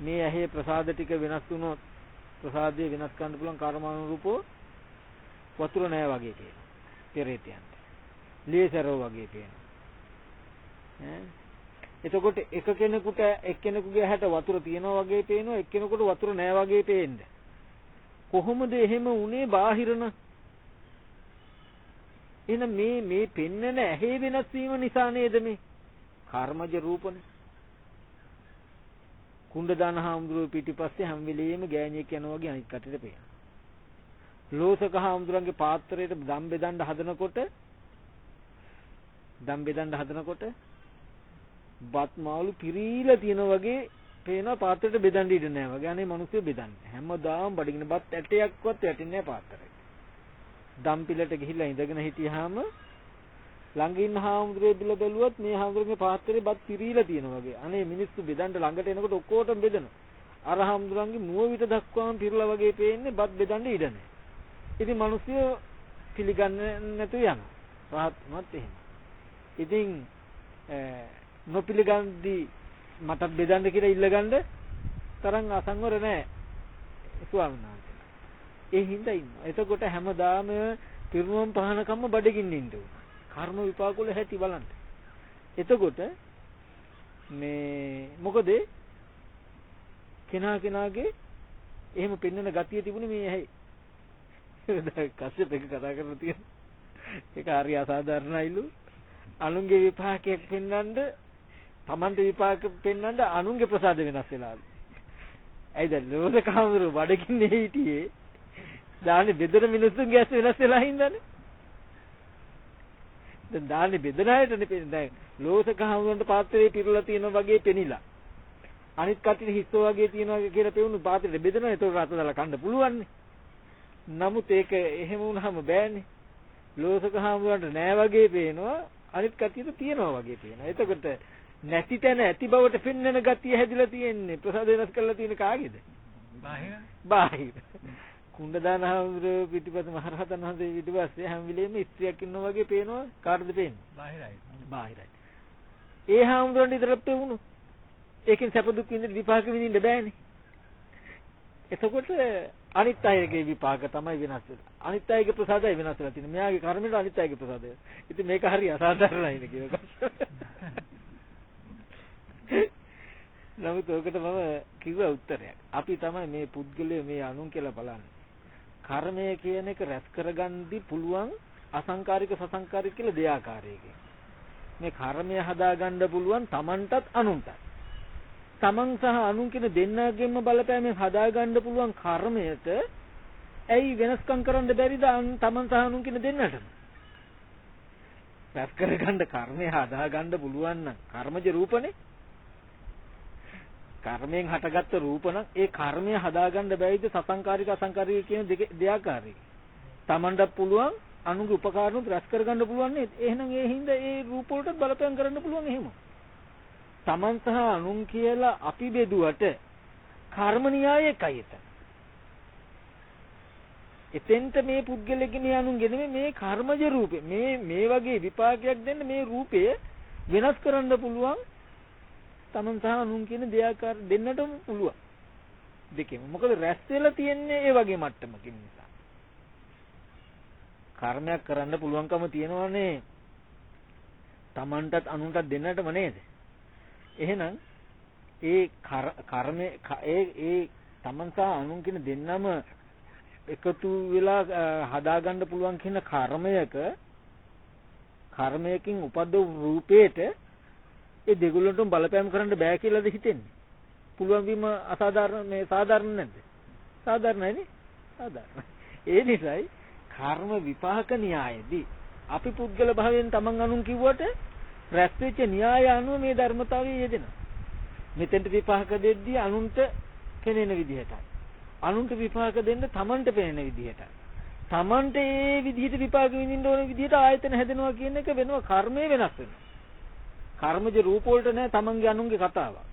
මේ ඇහි ප්‍රසාද ටික වෙනස් වුණොත් ප්‍රසාදය වෙනස් කරන්න පුළුවන් කර්මානුරූපව වතුර නෑ වගේ පේනවා. පෙරේතයන්ට. ලේසරෝ වගේ පේනවා. ඈ එතකොට එක කෙනෙකුට එක්කෙනෙකුගේ ඇහැට වතුර තියෙනවා වගේ පේනවා එක්කෙනෙකුට වතුර නෑ වගේ පේන්නේ. කොහොමද එහෙම උනේ බාහිරන? එහෙනම් මේ මේ පෙන්නන ඇහි වෙනස් වීම නිසා නේද මේ කර්මජ රූපනේ කුණ්ඩ දාන හාමුදුරුවෝ පිටිපස්සේ හැම වෙලෙම ගෑණියෙක් යනවා වගේ අනිත් කටට පේනවා. ලෝසක හාමුදුරන්ගේ පාත්‍රයට දම් බෙදන්න හදනකොට දම් බෙදන්න හදනකොට බත් මාළු පිරීලා තියෙන වගේ පේනවා පාත්‍රයට බෙදන්න ඉඩ නැහැ වගේ. අනේ මිනිස්සු බෙදන්නේ. හැමදාම බඩගින බත් ඇටයක්වත් වැටෙන්නේ නැහැ පාත්‍රයට. දම් පිළට ගිහිල්ලා ඉඳගෙන හිටියාම ළඟ ඉන්න හාමුදුරුවෝ බිල බැලුවොත් මේ හාමුදුරුවෝගේ පාත්‍රේ බත් පිරීලා තියෙනවා වගේ. අනේ මිනිස්සු බෙදන්න ළඟට එනකොට ඔක්කොටම බෙදනවා. අර හාමුදුරන්ගේ මුව විත දක්වාම පිරලා වගේ පේන්නේ බත් බෙදන්න ඉඩ නැහැ. ඉතින් මිනිස්සු පිළිගන්නේ නැතු යනවා. රහත් වුණත් එහෙම. ඉතින් නොපිළගන්දි මටත් බෙදන්න කියලා ඉල්ලගන්න තරම් අසංවර නැහැ ස්වාමීන් වහන්සේ. ඒ හින්දා ඉන්නවා. එතකොට හැමදාම පිරුණම් පහනකම්ම බඩගින්න ඉන්න උන. කර්ම විපාක වල හැටි බලන්න. එතකොට මේ මොකද කෙනා කෙනාගේ එහෙම පෙන්වන ගතිය තිබුණේ මේ ඇයි. කස්සප් එක කතා කරලා තියෙන. ඒක හරි අසාධාරණයිලු. අනුන්ගේ විපාකයක් පෙන්වන්න තමන්ට විපාක පෙන්වන්න අනුන්ගේ ප්‍රසාද වෙනස් වෙලාලු. ඇයිද ලෝක කාමරු බඩගින්නේ හිටියේ දාන්නේ බෙදෙන මිනිස්සුන්ගේ ඇස් වෙනස් වෙලා හින්දානේ. දැන් දාන්නේ බෙදෙන අයටනේ පෙන්නේ. දැන් ලෝක කාමරුන්ට පාත්‍රයේ පිරලා තියෙන වගේ පෙනිලා. අනිත් කටියට හිස්සෝ වගේ තියෙනවා කියලා පෙවුණු පාත්‍රෙට බෙදෙනවා. ඒතකොට රස දාලා කන්න පුළුවන් නමුත් ඒක එහෙම වුණාම බෑනේ. ලෝසක හාමුදුරන්ට නෑ වගේ පේනවා අනිත් කටියට තියනවා වගේ පේනවා. එතකොට නැති තැන ඇති බවට පෙන්වන ගතිය හැදිලා තියෙන්නේ ප්‍රසාද වෙනස් කරලා තියෙන කාගේද? බාහිර. බාහිර. කුණ්ඩදාන හාමුදුරුවෝ පිටිපස්ස මහරහතන් වහන්සේ පිටිපස්සේ හැම වෙලෙම ස්ත්‍රියක් ඉන්නවා වගේ පේනවා කාටද පේන්නේ? බාහිරයි. බාහිරයි. ඒ හාමුදුරන්ට විතරක් පෙවුණු. ඒකෙන් සැප දුක් විඳින්න විපාක විඳින්න බෑනේ. එතකොට අනිත් අයගේ විපාක තමයි වෙනස් වෙන්නේ. අනිත් අයගේ ප්‍රසාදය වෙනස් වෙලා තියෙන්නේ. මෙයාගේ කර්මෙට අනිත් අයගේ ප්‍රසාදය. ඉතින් මේක හරි අසාධාරණයි නේ කියනවා. නමුත් ඔකට මම කිව්ව උත්තරයක්. අපි තමයි මේ පුද්ගලය මේ අනුන් කියලා බලන්නේ. කර්මය කියන එක රැස් කරගන්නදි පුළුවන් අසංකාරික සසංකාරික කියලා දෙආකාරයකින්. මේ කර්මය හදාගන්න පුළුවන් Tamanටත් අනුන්ටත්. Taman සහ අනුන් කියන දෙන්නාගෙන්ම බලපෑමෙන් හදාගන්න පුළුවන් කර්මයට ඇයි වෙනස්කම් කරන්න බැරිද Taman සහ අනුන් කියන දෙන්නටම? රැස් කරගන්න කර්මය හදාගන්න පුළුවන් නම් කර්මජ රූපනේ කර්මයෙන් හටගත්ත රූප නම් ඒ කර්මය හදාගන්න බැයිද සසංකාරික අසංකාරික කියන දෙආකාරයක. Tamanට පුළුවන් අනුගේ උපකාරණුත් රැස් කරගන්න පුළුවන් නේද? එහෙනම් ඒ හින්දා ඒ රූප වලට බලපෑම් කරන්න පුළුවන් එහෙම. Taman සහ අනුන් කියලා අපි බෙදුවට කර්ම න්‍යාය එකයි එතන. එතෙන්ට මේ පුද්ගලෙගේ මේ අනුන්ගේ නෙමෙයි මේ කර්මජ රූපේ මේ මේ වගේ විපාකයක් දෙන්න මේ රූපය වෙනස් කරන්න පුළුවන් තමන් සහ අනුන් කියන දෙයාකාර දෙන්නටම පුළුවන්. දෙකෙම මොකද රැස් වෙලා තියෙන්නේ ඒ වගේ මට්ටමකින් නිසා. කර්මයක් කරන්න පුළුවන්කම තියෙනවනේ. තමන්ටත් අනුන්ටත් දෙන්නටම නේද? එහෙනම් ඒ කර්මේ ඒ ඒ තමන් සහ අනුන් කියන දෙන්නම එකතු වෙලා හදාගන්න පුළුවන් කියන කර්මයක කර්මයකින් උපද්දව රූපේට ඒ දෙගොල්ලන්ටම බලපෑම් කරන්න බෑ කියලාද හිතෙන්නේ? පුළුවන් වීම අසාධාරණ මේ සාධාරණ නැද්ද? සාධාරණයි නේ? සාධාරණයි. ඒ නිසායි කර්ම විපාක න්‍යායදී අපි පුද්ගල භාවයෙන් තමන් අනුන් කිව්වට රැස් වෙච්ච න්‍යාය අනුව මේ ධර්මතාවය යෙදෙනවා. මෙතෙන්ට විපාක දෙද්දී අනුන්ට පෙනෙන විදිහටයි. අනුන්ට විපාක දෙන්න තමන්ට පෙනෙන විදිහටයි. තමන්ට ඒ විදිහට විපාක විඳින්න ඕන විදිහට ආයතන හැදෙනවා කියන එක වෙනවා කර්මය වෙනස් වෙනවා. කර්මජ රූප වලට නෑ තමන්ගේ අනුන්ගේ කතාවක්.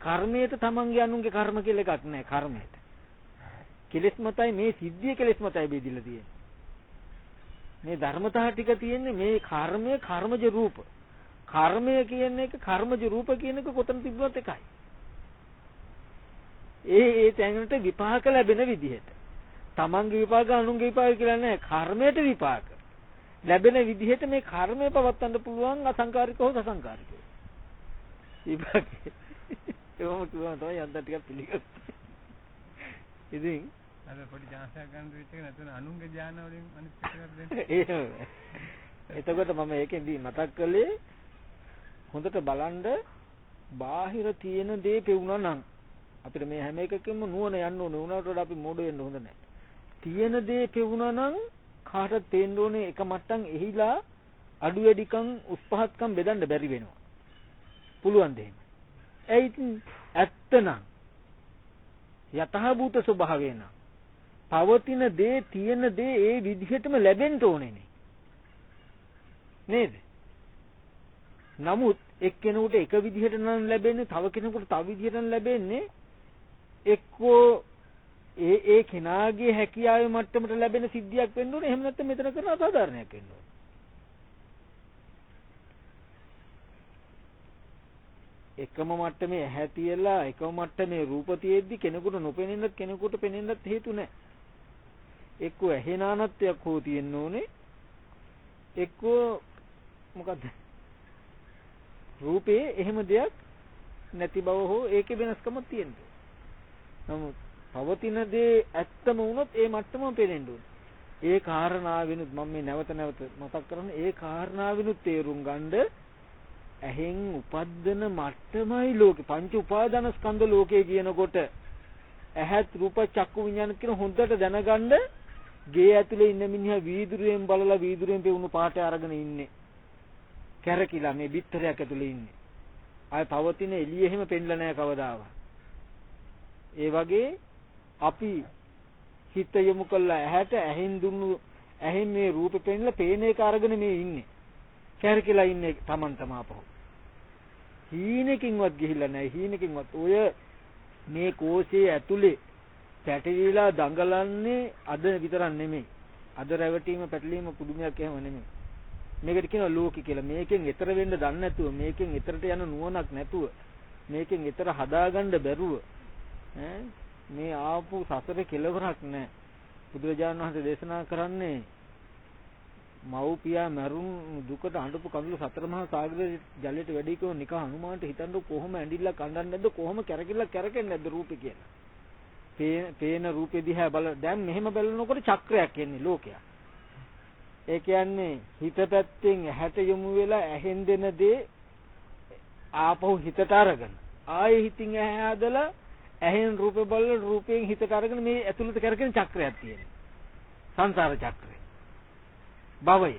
කර්මයට තමන්ගේ අනුන්ගේ කර්ම කියලා එකක් නෑ කර්මයට. කෙලෙස් මතයි මේ සිද්ධිය කෙලෙස් මතයි බෙදිලා තියෙන්නේ. මේ ධර්මතාව ටික තියෙන්නේ මේ කර්මය කර්මජ රූප. කර්මය කියන එක කර්මජ රූප කියන එක කොතන තිබුණත් එකයි. ඒ ඒ තැනට විපාක ලැබෙන විදිහට. තමන්ගේ විපාක අනුන්ගේ විපාක කියලා නෑ කර්මයට විපාක. ලැබෙන විදිහට මේ කර්මය පවත්වන්න පුළුවන් අසංකාරික හෝ සසංකාරික. විපාකේ. ඒවම කිව්වම තමයි යන්ත ටිකක් පිළිගත්තේ. ඉතින් අද පොඩි එකක් ගන්න වෙච්ච එක නැතුන අනුන්ගේ ඥාන වලින් අනිත් පැත්තකට දෙන්න. එතකොට මම ඒකෙන්දී මතක් කළේ හොඳට බලන්න බාහිර තියෙන දේ පෙවුනා නම් අපිට මේ හැම එකකින්ම නුවණ යන්න ඕනේ. උනාට වඩා අපි මොඩ වෙන්න හොඳ නැහැ. තියෙන දේ පෙවුනා නම් කාටද තේන්න ඕනේ එක මට්ටම් එහිලා අඩු වැඩිකම් උස් පහත්කම් බෙදන්න බැරි වෙනවා. පුළුවන් දෙන්න. ඒ ඉතින් ඇත්තනම් යතහභූත ස්වභාවය නම් පවතින දේ තියෙන දේ ඒ විදිහටම ලැබෙන්න ඕනේ නේද? නමුත් එක්කෙනෙකුට එක විදිහට නම් ලැබෙන්නේ තව කෙනෙකුට තව විදිහට නම් ලැබෙන්නේ එක්කෝ ඒ ඒ කෙනාගේ හැකියාවේ මට්ටමට ලැබෙන සිද්ධියක් වෙන්න ඕනේ. එහෙම නැත්නම් මෙතන කරන අසාධාරණයක් වෙන්න ඕනේ. එකම මට්ටමේ ඇහැ තියලා එකම මට්ටමේ රූප තියෙද්දි කෙනෙකුට නොපෙනෙන්නත් කෙනෙකුට පෙනෙන්නත් හේතු නැහැ. එක්ක ඇහි නානත්වයක් හෝ තියෙන්න ඕනේ. එක්ක මොකද්ද? රූපේ එහෙම දෙයක් නැති බව හෝ ඒකේ වෙනස්කමක් තියෙන්න නමුත් පවතින දේ ඇත්තම වුණොත් ඒ මට්ටම පේනෙන්න ඕනේ. ඒ කාරණාවෙනුත් මම මේ නැවත නැවත මතක් කරන්නේ ඒ කාරණාවෙනුත් තේරුම් ගන්න ඇහෙන් උපද්දන මට්ටමයි ලෝකේ. පංච උපාදාන ස්කන්ධ ලෝකේ කියනකොට ඇහත් රූප චක්කු විඤ්ඤාණ කියන හොඳට දැනගන්න ගේ ඇතුලේ ඉන්න මිනිහා වීදුරුවෙන් බලලා වීදුරුවෙන් පෙවුණු පාට අරගෙන ඉන්නේ. කැරකිලා මේ බිත්තරයක් ඇතුලේ ඉන්නේ. ආය පවතින එළිය එහෙම පෙන්ලා නැහැ කවදාවත්. ඒ වගේ අපි හිත යොමු කළා. ඇහැට ඇහෙන් දුන්නු ඇහෙන් මේ රූපෙ පෙන්ලා පේන එක අරගෙන මේ ඉන්නේ. කැරකිලා ඉන්නේ Taman තමාපහු හීනකින්වත් ගිහිල්ලා නැහැ. හීනකින්වත් ඔය මේ කෝෂයේ ඇතුලේ පැටලිලා දඟලන්නේ අද විතරක් නෙමෙයි. අද රැවටීම පැටලීම පුදුමයක් එහෙම නෙමෙයි. මේකට කියනවා ලෝකි කියලා. මේකෙන් ඈතර වෙන්න දන්නේ නැතුව මේකෙන් ඈතරට යන නුවණක් නැතුව මේකෙන් ඈතර හදාගන්න බැරුව ඈ මේ ආපු සසරේ කෙලවරක් නැහැ බුදුරජාණන් වහන්සේ දේශනා කරන්නේ මව්පියා මරුන් දුකට අඬපු කඳුළු සතර මහා සාගරයේ ජලයට වැඩි කෝ නිකන් හනුමාන්ට හිතන්න කොහොම ඇඬිලා කඳන්නේ නැද්ද කොහොම කැරකිලා කැරකෙන්නේ නැද්ද රූපේ කියලා. පේන රූපේ දිහා බල දැන් මෙහෙම බලනකොට චක්‍රයක් එන්නේ ලෝකයක්. ඒ කියන්නේ හිත පැත්තෙන් ඇහැට යොමු වෙලා ඇහෙන් දෙන දේ ආපහු හිතට අරගෙන ආයේ හිතින් ඇහැ හදලා ඇහෙන් රූපේ බලලා රූපයෙන් හිතට අරගෙන මේ ඇතුළත කරගෙන චක්‍රයක් තියෙනවා. සංසාර චක්‍රය. භවය.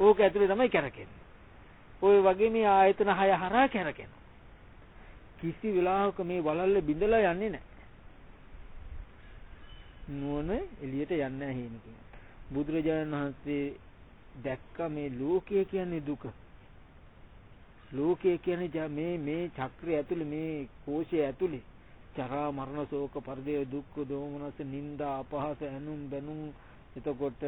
ඕක ඇතුලේ තමයි කරකෙන්නේ. ওই වගේ මේ ආයතන හය හරහා කරකෙනවා. කිසි වෙලාවක මේ වලල්ල බිඳලා යන්නේ නැහැ. නුවණ එළියට යන්නේ නැහැ බුදුරජාණන් වහන්සේ දැක්ක මේ ලෝකය කියන්නේ දුක. ලෝකය කියන්නේ මේ මේ චක්‍රය ඇතුලේ මේ කෝෂය ඇතුලේ ජරා මරණ ශෝක පරිදේ දුක්ඛ දෝමනස නිന്ദා අපහාස ඇනුම් බැනුම් එතකොට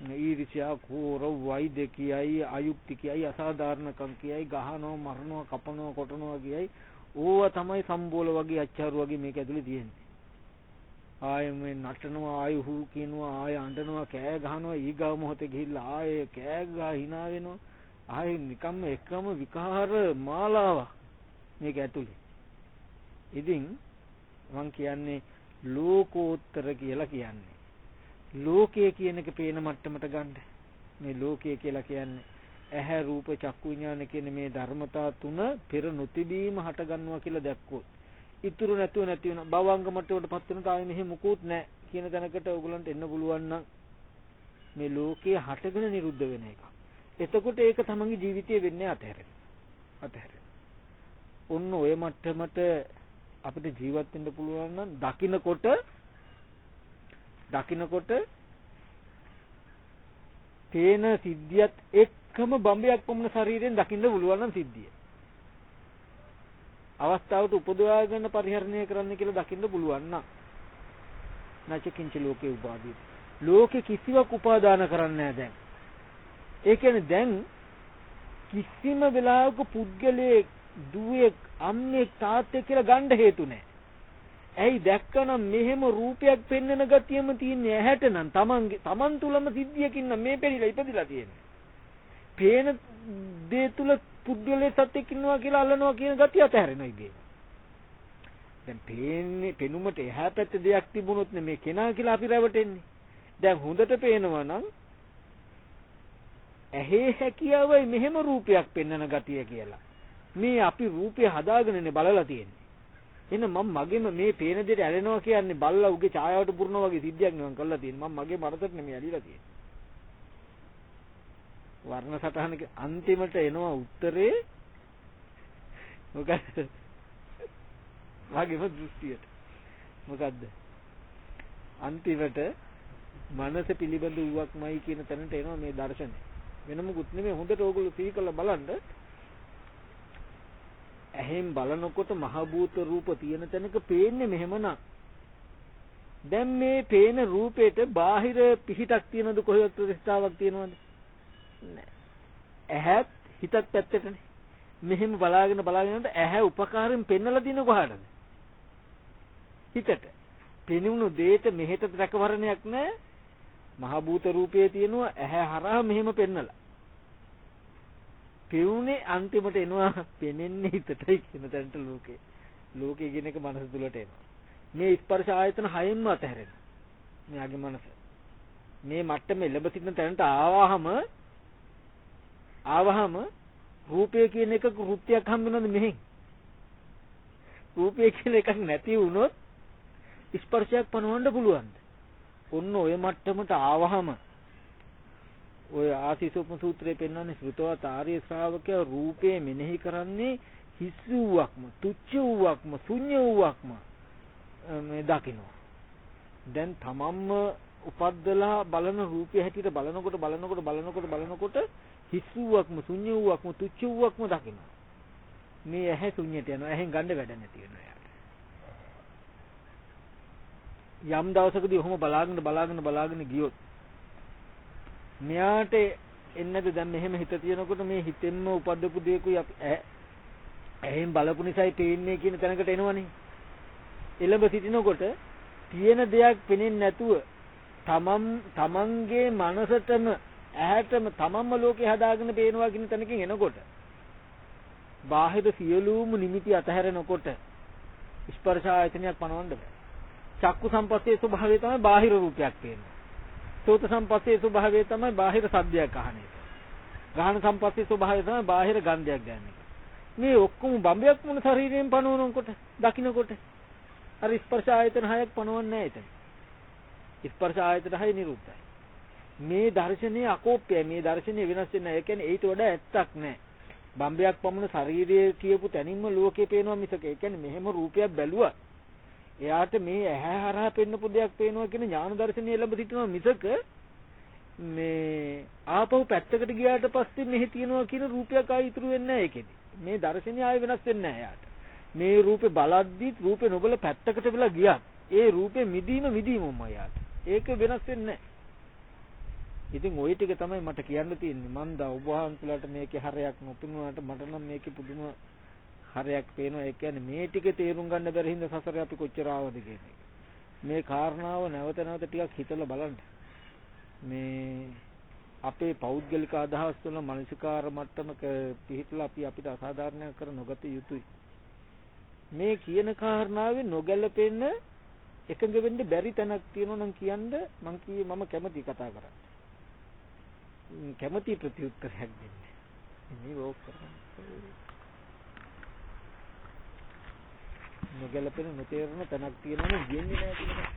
ඊර්ෂ්‍යා කෝර වෛද්‍ය කියයි අයුක්ති කියයි අසාධාරණකම් කියයි ගහනවා මරනවා කපනවා කොටනවා කියයි. ඕවා තමයි සම්බෝල වගේ අච්චාරු වගේ මේක ඇතුලේ තියෙන්නේ. ආයෙ මේ නටනවා ආයෙ හූ කියනවා ආයෙ අඬනවා කෑ ගහනවා ඊගාව මොහොතේ ගිහිල්ලා ආයෙ කෑ ගහ hina වෙනවා. ආයෙ නිකම්ම එකම විකාර මාලාවක් මේක ඇතුලේ. ඉතින් මං කියන්නේ ලෝකෝත්තර කියලා කියන්නේ ලෝකය කියන එක පේන මට්ටමට ගන්න. මේ ලෝකය කියලා කියන්නේ ඇහැ රූප චක්කු විඥාන කියන මේ ධර්මතා තුන පෙර නොතිබීම හට ගන්නවා කියලා දැක්කොත් ඉතුරු නැතුව නැති වෙන භවංග මට්ටමටපත් වෙන තායි මෙහි මුකුත් නැහැ කියන තැනකට ඕගලන්ට එන්න පුළුවන් නම් මේ ලෝකයේ හටගෙන නිරුද්ධ වෙන එක. එතකොට ඒක තමන්ගේ ජීවිතයේ වෙන්නේ අතහැරෙන. අතහැරෙන. ඔන්න ඔය මට්ටමට අපිට ජීවත් වෙන්න පුළුවන් නම් දකින්නකොට දකින්නකොට තේන සිද්ධියත් එක්කම බම්බයක් පමණ ශරීරයෙන් දකින්න පුළුවන් නම් සිද්ධිය. අවස්ථාවට උපදවාගෙන පරිහරණය කරන්න කියලා දකින්න පුළුවන් නම් නැචකින්ච ලෝකේ උපාදී. ලෝකේ කිසිවක් උපාදාන කරන්නේ දැන්. ඒ කියන්නේ දැන් කිසිම වෙලාවක පුද්ගලයේ දුවේ අම්මේ තාත්තේ කියලා ගන්න හේතු නැහැ. ඇයි දැක්කනම් මෙහෙම රූපයක් පෙන්වන ගතියම තියෙන්නේ ඇහැට නම් තමන්ගේ තමන් තුලම සිද්ධියකින් නම් මේ පෙරිලා ඉපදිලා තියෙන්නේ. පේන දේ තුල පුද්ගලයේ සත්‍යක් ඉන්නවා කියලා අල්ලනවා කියන ගතිය අතහැරෙනවා ඉබේ. දැන් පේන්නේ පෙනුමට එහා පැත්තේ දෙයක් තිබුණොත් මේ කෙනා කියලා අපි රැවටෙන්නේ. දැන් හොඳට පේනවා නම් ඇහි හැකියාවයි මෙහෙම රූපයක් පෙන්වන ගතිය කියලා. මේ අපි රූපය හදාගෙනනේ බලලා තියෙන්නේ. එහෙනම් මම මගේම මේ පේන දෙයට ඇලෙනවා කියන්නේ බල්ලා උගේ ඡායාවට පුරනවා වගේ සිද්ධියක් නෙවෙයි කරලා තියෙන්නේ. මම මගේ මනසට නෙමෙයි ඇලිලා තියෙන්නේ. වර්ණ සටහනක අන්තිමට එනවා උත්තරේ මොකද? වගේම දෘෂ්ටියට. මොකද්ද? අන්තිමට මනස පිළිබඳ වූවක්මයි කියන තැනට එනවා මේ දර්ශනය. වෙන මොකුත් නෙමෙයි හොඳට ඕගොල්ලෝ සිහි කරලා බලන්න ඇහෙන් බලනකොට මහ භූත රූප තියෙන තැනක පේන්නේ මෙහෙමනම් දැන් මේ පේන රූපේට බාහිර පිහිටක් තියනද කොහෙවත් ප්‍රතිස්ථාවක් තියනවද නැහැ ඇහත් හිතත් පැත්තටනේ මෙහෙම බලාගෙන බලාගෙන යනකොට ඇහැ උපකාරයෙන් පෙන්නලා දින කොහටද? හිතට. පෙනුණු දෙයට මෙහෙට රැකවරණයක් නැහැ. මහ භූත රූපයේ තියෙනවා ඇහැ හරහා මෙහෙම පෙන්නලා. පෙවුනේ අන්තිමට එනවා පෙනෙන්නේ හිතටයි කියන තැනට ලෝකේ. ලෝකේ කියන එක මනස තුලට එනවා. මේ ස්පර්ශ ආයතන හයෙන්ම අතහැරෙනවා. මෙයාගේ මනස. මේ මට්ටමේ ලැබ සිටින තැනට ආවහම ආවහම රූපය කියන එක කෘත්‍යයක් හම්බ වෙනවද මෙහෙන්? රූපය කියන එකක් නැති වුණොත් ස්පර්ශයක් පනවන්න පුළුවන්ද? ඔන්න ඔය මට්ටමට ආවහම ඔය ආසීසෝපම සූත්‍රයේ පෙන්වන්නේ ශ්‍රුතවත් ආර්ය ශ්‍රාවකයා රූපේ මෙනෙහි කරන්නේ හිස් වූවක්ම තුච්ච වූවක්ම ශුන්‍ය වූවක්ම මේ දකිනවා. දැන් තමන්ම උපද්දලා බලන රූපය හැටියට බලනකොට බලනකොට බලනකොට බලනකොට හිස් වූවක්ම ශුන්‍ය වූවක්ම තුච්ච වූවක්ම දකිනවා. මේ ඇහැ ශුන්‍යයට යනවා. ඇහෙන් ගන්න වැඩ නැති වෙනවා යාට. යම් දවසකදී ඔහොම බලාගෙන බලාගෙන බලාගෙන ගියොත් මෙයාට එන්නද දැන් මෙහෙම හිත තියෙනකොට මේ හිතෙන්ම උපද්දපු දෙයකුයි අපි ඇහෙන් බලපු නිසායි පේන්නේ කියන තැනකට එනවනේ. එළඹ සිටිනකොට තියෙන දෙයක් පෙනෙන්නේ නැතුව තමන් තමන්ගේ මනසටම ඇහැටම තමන්ම ලෝකේ හදාගෙන පේනවා කියන තැනකින් එනකොට බාහිර සියලුම නිමිති අතහැරෙනකොට ස්පර්ශ ආයතනයක් පනවන්න බෑ. චක්කු සම්පස්සේ ස්වභාවය තමයි බාහිර රූපයක් පේන්නේ. සෝත සම්පස්සේ ස්වභාවය තමයි බාහිර සද්දයක් අහන එක. ගාහන සම්පස්සේ ස්වභාවය තමයි බාහිර ගන්ධයක් ගන්න එක. මේ ඔක්කොම බම්බයක් මොන ශරීරයෙන් පනවනකොට දකින්නකොට අර ස්පර්ශ ආයතන හයක් පනවන්නේ නැහැ එතන. ස්පර්ශ ආයතන හය නිරුද්ධයි. මේ දර්ශනයේ අකෝප්‍යයි. මේ දර්ශනය වෙනස් වෙන්නේ නැහැ. ඒ කියන්නේ ඊට වඩා ඇත්තක් නැහැ. බම්බයක් පමණ ශරීරයේ කියපු තැනින්ම ලෝකේ පේනවා මිසක ඒ කියන්නේ මෙහෙම රූපයක් බැලුවා එයාට මේ ඇහැ හරහා පෙන්නපු දෙයක් පේනවා කියන ඥාන දර්ශනය ලැබ සිටිනවා මිසක මේ ආපහු පැත්තකට ගියාට පස්සේ මෙහි තියනවා කියන රූපයක් ආයි ඉතුරු වෙන්නේ නැහැ ඒකෙදි. මේ දර්ශනය ආයි වෙනස් වෙන්නේ නැහැ එයාට. මේ රූපේ බලද්දිත් රූපේ නොබල පැත්තකට වෙලා ගියත් ඒ රූපේ මිදීම මිදීමම එයාට. ඒක වෙනස් වෙන්නේ නැහැ. ඉතින් ওই ටික තමයි මට කියන්න තියෙන්නේ. මන්ද ඔබ වහන්සේලාට මේකේ හරයක් නොපෙනුනාට මට නම් මේකේ පුදුම හරයක් පේනවා ඒ කියන්නේ මේ ටික තේරුම් ගන්න බැරි හින්දා සසරේ අපි කොච්චර ආවද කියන එක. මේ කාරණාව නැවත නැවත ටිකක් හිතලා බලන්න. මේ අපේ පෞද්ගලික අදහස් වල මානසිකාර මට්ටමක පිහිටලා අපි අපිට අසාධාරණයක් කර නොගත යුතුයි. මේ කියන කාරණාවේ නොගැලපෙන්න එකඟ වෙන්න බැරි තැනක් තියෙනවා නම් කියන්න මං කියේ මම කැමති කතා කරන්න. කැමති ප්‍රතිඋත්තරයක් දෙන්න. මේ ඕක කරන්නේ. නොගැලපෙන නොතේරෙන තැනක් තියෙනවා නම් යෙන්නේ නැහැ කියන එක